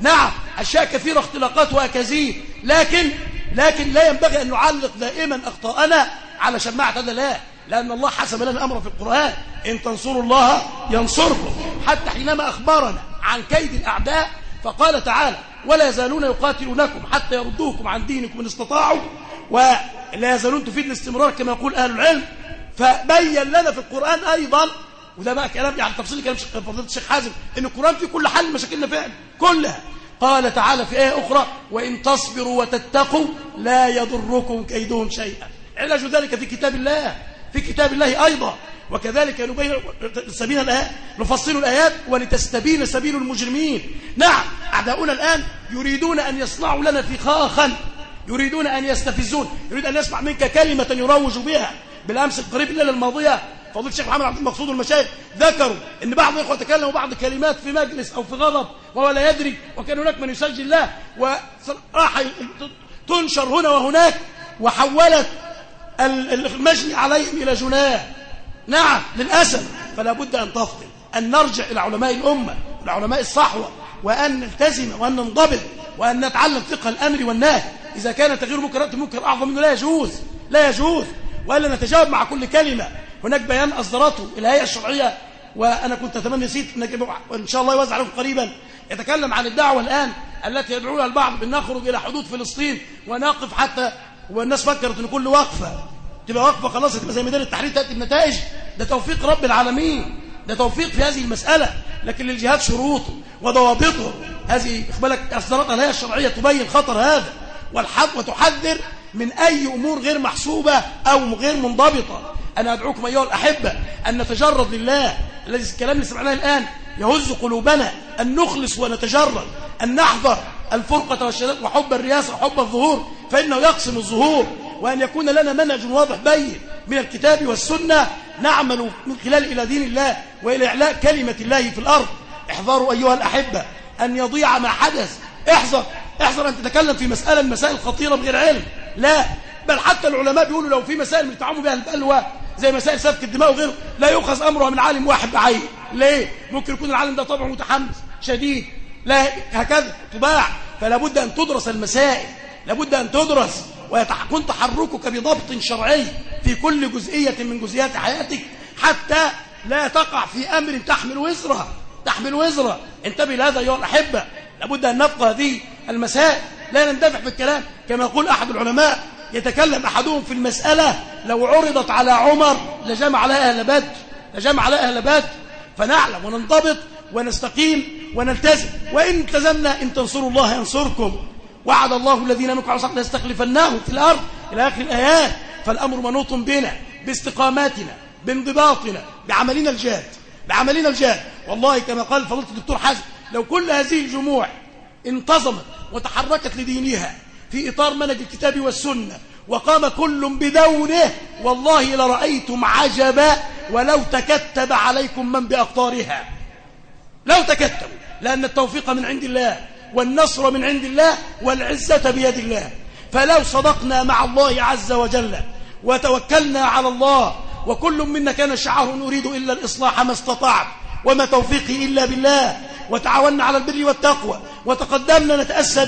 نعم أشياء كثيرة اختلاقات وأكاذيب. لكن لكن لا ينبغي أن نعلق دائما أخطاءنا على شماعة هذا لا لأن الله حسب لنا الأمر في القرآن. إن تنصروا الله ينصركم. حتى حينما أخبرنا عن كيد الأعداء فقال تعالى ولا يزالون يقاتلونكم حتى يردوكم عن دينكم إن استطاعوا. ولا يزالون تفيد الاستمرار كما يقول أهل العلم. فبين لنا في القرآن أيضا وده بقى كلام يعني تفصيل كلام فضيلة الشيخ حازم إن القرآن فيه كل حل مشاكلنا فعلا كلها. قال تعالى في آية أخرى وإن تصبروا وتتقوا لا يضركم كيدهم شيئا. علاج ذلك في كتاب الله في كتاب الله أيضا. وكذلك نبين سبيل الآيات نفصل الآيات ولتستبين سبيل المجرمين. نعم أعداؤنا الآن يريدون أن يصنعوا لنا فخاخا يريدون أن يستفزون يريد أن يسمع منك كلمة يروج بها. بالأمس القريب الليلة الماضية فضيلة الشيخ محمد عبد المقصود والمشايخ ذكروا إن بعض الإخوة تكلموا بعض كلمات في مجلس أو في غضب وهو لا يدري وكان هناك من يسجل له وراح تنشر هنا وهناك وحولت المجني عليهم إلى جناه نعم للأسف. فلا بد أن تفضل أن نرجع إلى علماء الأمة العلماء الصحوة وأن نلتزم وأن ننضبط وأن نتعلم فقه الأمر والنهي. إذا كان تغيير منكرات منكر أعظم منه لا يجوز لا يجوز. والا نتجاوب مع كل كلمة. هناك بيان أصدرته الهيئة الشرعية وأنا كنت أتمنى نسيت وإن شاء الله يوزع لكم قريبا. يتكلم عن الدعوة الآن التي يدعوها البعض بأن نخرج إلى حدود فلسطين ونقف حتى والناس فكرت أن كل وقفة تبقى وقفة خلاص تبقى زي ميدان التحرير تأتي بنتائج. ده توفيق رب العالمين. ده توفيق في هذه المسألة. لكن للجهاد شروط وضوابطه. هذه إخبالك أصدرتها الهيئة الشرعية تبين خطر هذا. وتحذر من أي أمور غير محسوبة أو غير منضبطة. أنا أدعوكم أيها الأحبة أن نتجرد لله الذي الكلام اللي سمعناه الآن يهز قلوبنا أن نخلص ونتجرد أن نحذر الفرقة والشداد وحب الرياسة وحب الظهور فإنه يقسم الظهور وأن يكون لنا منهج واضح بين من الكتاب والسنة نعمل من خلال إلى دين الله وإلى إعلاء كلمة الله في الأرض. احذروا أيها الأحبة أن يضيع ما حدث احذر احذر أن تتكلم في مسألة من مسائل خطيرة بغير علم. لا بل حتى العلماء بيقولوا لو في مسائل بيتعاملوا بها البلوى زي مسائل سفك الدماء وغيره لا يؤخذ أمرها من عالم واحد بعين. ليه؟ ممكن يكون العالم ده طبعا متحمس شديد. لا هكذا تباع. فلا بد أن تدرس المسائل لابد أن تدرس ويكون تحركك بضبط شرعي في كل جزئية من جزئيات حياتك حتى لا تقع في أمر تحمل وزره. تحمل وزره. انتبه لهذا أيها الأحبة. لابد أن نبقى هذه المسائل. لا نندفع في الكلام. كما يقول أحد العلماء يتكلم أحدهم في المسألة لو عرضت على عمر لجمع لها أهل بدر لجمع لها أهل بدر فنعلم وننضبط ونستقيم ونلتزم. وإن التزمنا إن تنصروا الله ينصركم. وعد الله الذين منكم على صدق ليستخلفناهم في الأرض إلى آخر الآيات. فالأمر منوط بنا باستقاماتنا بانضباطنا بعملنا الجاد بعملنا الجاد. والله كما قال فضيلة الدكتور حازم لو كل هذه الجموع انتظمت وتحركت لدينها في إطار منهج الكتاب والسنة وقام كل بدوره والله لرأيتم عجبا ولو تكتب عليكم من بأقطارها. لو تكتبوا لأن التوفيق من عند الله والنصر من عند الله والعزة بيد الله. فلو صدقنا مع الله عز وجل وتوكلنا على الله وكل منا كان شعاره نريد إلا الإصلاح ما استطعت وما توفيقي إلا بالله. وتعاوننا على البر والتقوى وتقدمنا نتأسى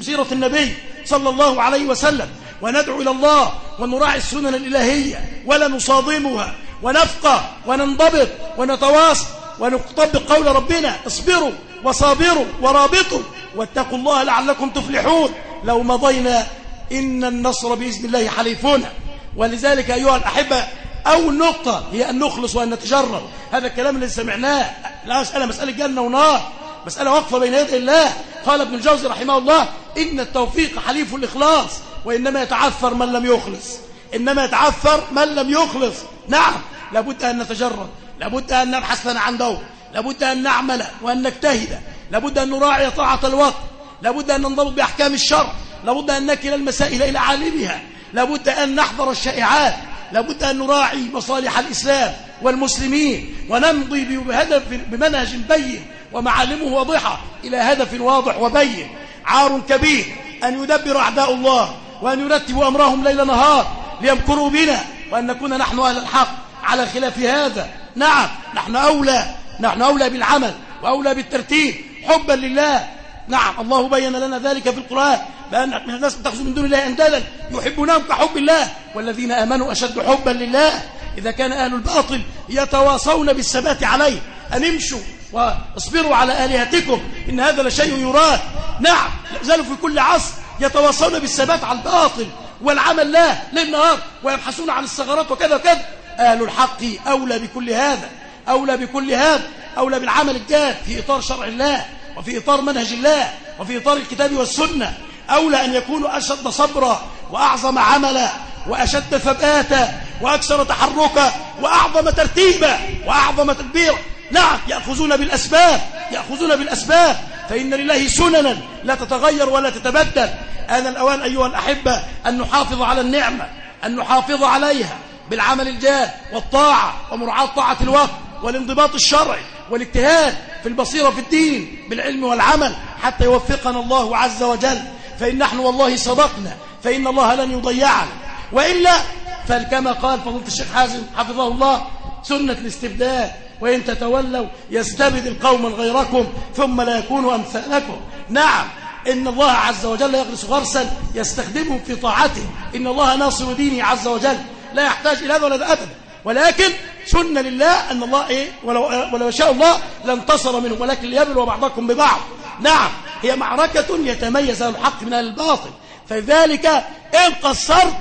بسيرة النبي صلى الله عليه وسلم. وندعو إلى الله ونراعي السنن الإلهية ولا نصادمها ونفقى وننضبط ونتواصل ونطبق قول ربنا اصبروا وصابروا ورابطوا واتقوا الله لعلكم تفلحون. لو مضينا إن النصر بإذن الله حليفنا ولذلك أيها الأحبة أول نقطة هي أن نخلص وأن نتجرد هذا الكلام اللي سمعناه. لا مسألة مسألة جنة ونار. مسألة واقفة بين يدي الله. قال ابن الجوزي رحمه الله إن التوفيق حليف الإخلاص وإنما يتعثر من لم يخلص. إنما يتعثر من لم يخلص. نعم لابد أن نتجرد لابد أن نبحث لنا عن دور لابد أن نعمل وأن نجتهد. لابد أن نراعي طاعة الوقت لابد أن ننضبط بأحكام الشرع لابد أن نكل المسائل إلى عالمها. لابد أن نحضر الشائعات. لابد أن نراعي مصالح الإسلام والمسلمين ونمضي بهدف بمنهج بين ومعالمه واضحة إلى هدف واضح وبين. عار كبير أن يدبر أعداء الله وأن يرتب أمرهم ليل نهار ليمكروا بنا وأن نكون نحن أهل الحق على خلاف هذا. نعم نحن أولى نحن أولى بالعمل وأولى بالترتيب. حبا لله نعم الله بين لنا ذلك في القرآن. بأن من الناس تأخذ من دون الله أندادا يحبونهم كحب الله والذين آمنوا أشد حبا لله. إذا كان أهل الباطل يتواصون بالثبات عليه أن امشوا واصبروا على آلهتكم إن هذا لشيء يراد. نعم زالوا في كل عصر يتواصون بالثبات على الباطل والعمل لا ليل نهار ويبحثون عن الثغرات وكذا وكذا. أهل الحق أولى بكل هذا أولى بكل هذا أولى بالعمل الجاد في إطار شرع الله. وفي إطار منهج الله وفي إطار الكتاب والسنة. أولى أن يكونوا أشد صبرا وأعظم عملا وأشد ثباتا وأكثر تحركا وأعظم ترتيبا وأعظم تدبيرا نعم يأخذون بالأسباب يأخذون بالأسباب. فإن لله سننا لا تتغير ولا تتبدل. أنا الأوان أيها الأحبة أن نحافظ على النعمة أن نحافظ عليها بالعمل الجاد والطاعة ومراعاة طاعة الوقت والانضباط الشرعي. والاجتهاد في البصيرة في الدين بالعلم والعمل حتى يوفقنا الله عز وجل. فإن نحن والله صدقنا فإن الله لن يضيعنا. وإلا فكما قال فضيلة الشيخ حازم حفظه الله سنة الاستبداد وإن تتولوا يستبدل قوما غيركم ثم لا يكونوا أمثالكم. نعم إن الله عز وجل يغرس غرسا يستخدمهم في طاعته. إن الله ناصر دينه عز وجل. لا يحتاج إلى هذا ولا أبدا. ولكن سنة لله أن الله إيه؟ ولو, ولو شاء الله لانتصر منهم ولكن ليبلو بعضكم ببعض. نعم هي معركة يتميز الحق من الباطل. فذلك إن قصرت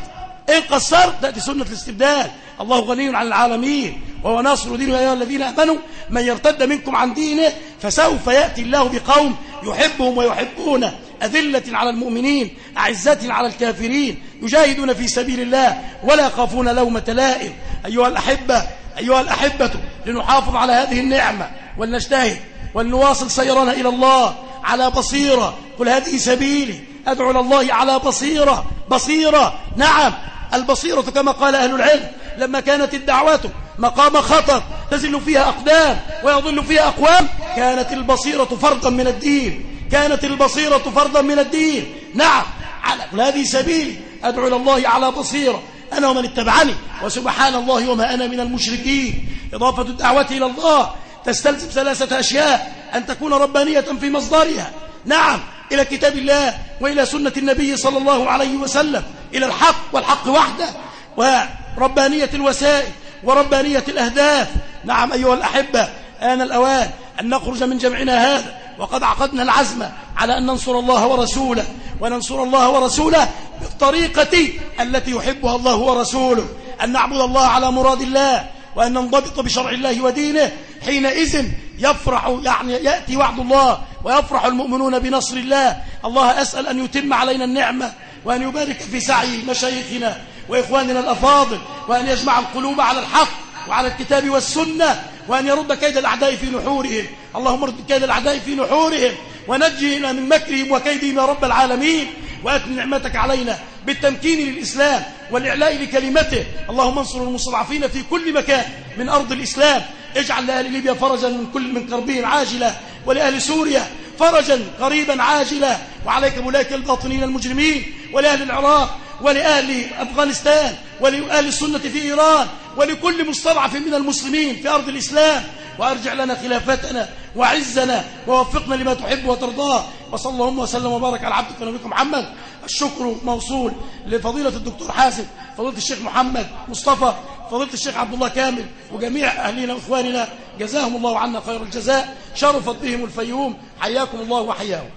إن قصرت تأتي سنة الاستبدال. الله غني عن العالمين وهو ناصر دينه يا أيها الذين آمنوا من يرتد منكم عن دينه فسوف يأتي الله بقوم يحبهم ويحبونه أذلة على المؤمنين أعزة على الكافرين. يجاهدون في سبيل الله ولا يخافون لومة لائم. أيها الأحبة أيها الأحبة لنحافظ على هذه النعمة ولنجتهد ولنواصل سيرنا إلى الله على بصيرة. قل هذه سبيلي أدعو الله على بصيرة. بصيرة نعم البصيرة كما قال أهل العلم. لما كانت الدعوة مقام خطر تزل فيها أقدام ويضل فيها أقوام كانت البصيرة فرضا من الدين. كانت البصيرة فرضا من الدين. نعم على هذه سبيلي أدعو الله على بصيرة. أنا ومن اتبعني وسبحان الله وما أنا من المشركين. إضافة الدعوة إلى الله تستلزم ثلاثة أشياء أن تكون ربانية في مصدرها. نعم إلى كتاب الله وإلى سنة النبي صلى الله عليه وسلم إلى الحق والحق وحده وربانية الوسائل وربانية الأهداف. نعم أيها الأحبة آن الأوان أن نخرج من جمعنا هذا. وقد عقدنا العزم على أن ننصر الله ورسوله وننصر الله ورسوله بالطريقة التي يحبها الله ورسوله. أن نعبد الله على مراد الله وأن ننضبط بشرع الله ودينه. حينئذ يفرح يعني يأتي وعد الله ويفرح المؤمنون بنصر الله. الله أسأل أن يتم علينا النعمة وأن يبارك في سعي مشايخنا وإخواننا الأفاضل وأن يجمع القلوب على الحق. وعلى الكتاب والسنة وأن يرد كيد الأعداء في نحورهم. اللهم رد كيد الأعداء في نحورهم ونجينا من مكرهم وكيدهم يا رب العالمين وأتم نعمتك علينا بالتمكين للإسلام والإعلاء لكلمته. اللهم انصر المستضعفين في كل مكان من أرض الإسلام. اجعل لأهل ليبيا فرجا من كل من كربهم عاجلة ولأهل سوريا فرجا قريبا عاجلا. وعليك بولاك الباطنين المجرمين ولأهل العراق ولأهل أفغانستان ولأهل السنة في إيران ولكل مستضعف من المسلمين في أرض الإسلام. وأرجع لنا خلافتنا وعزنا ووفقنا لما تحب وترضاه وصلى اللهم وسلم وبارك على عبدك ونبيك محمد. الشكر موصول لفضيلة الدكتور حاسم فضيلة الشيخ محمد مصطفى فضيلة الشيخ عبد الله كامل وجميع أهلنا وإخواننا. جزاهم الله عنا خير الجزاء. شرفت بهم الفيوم. حياكم الله وحياهم.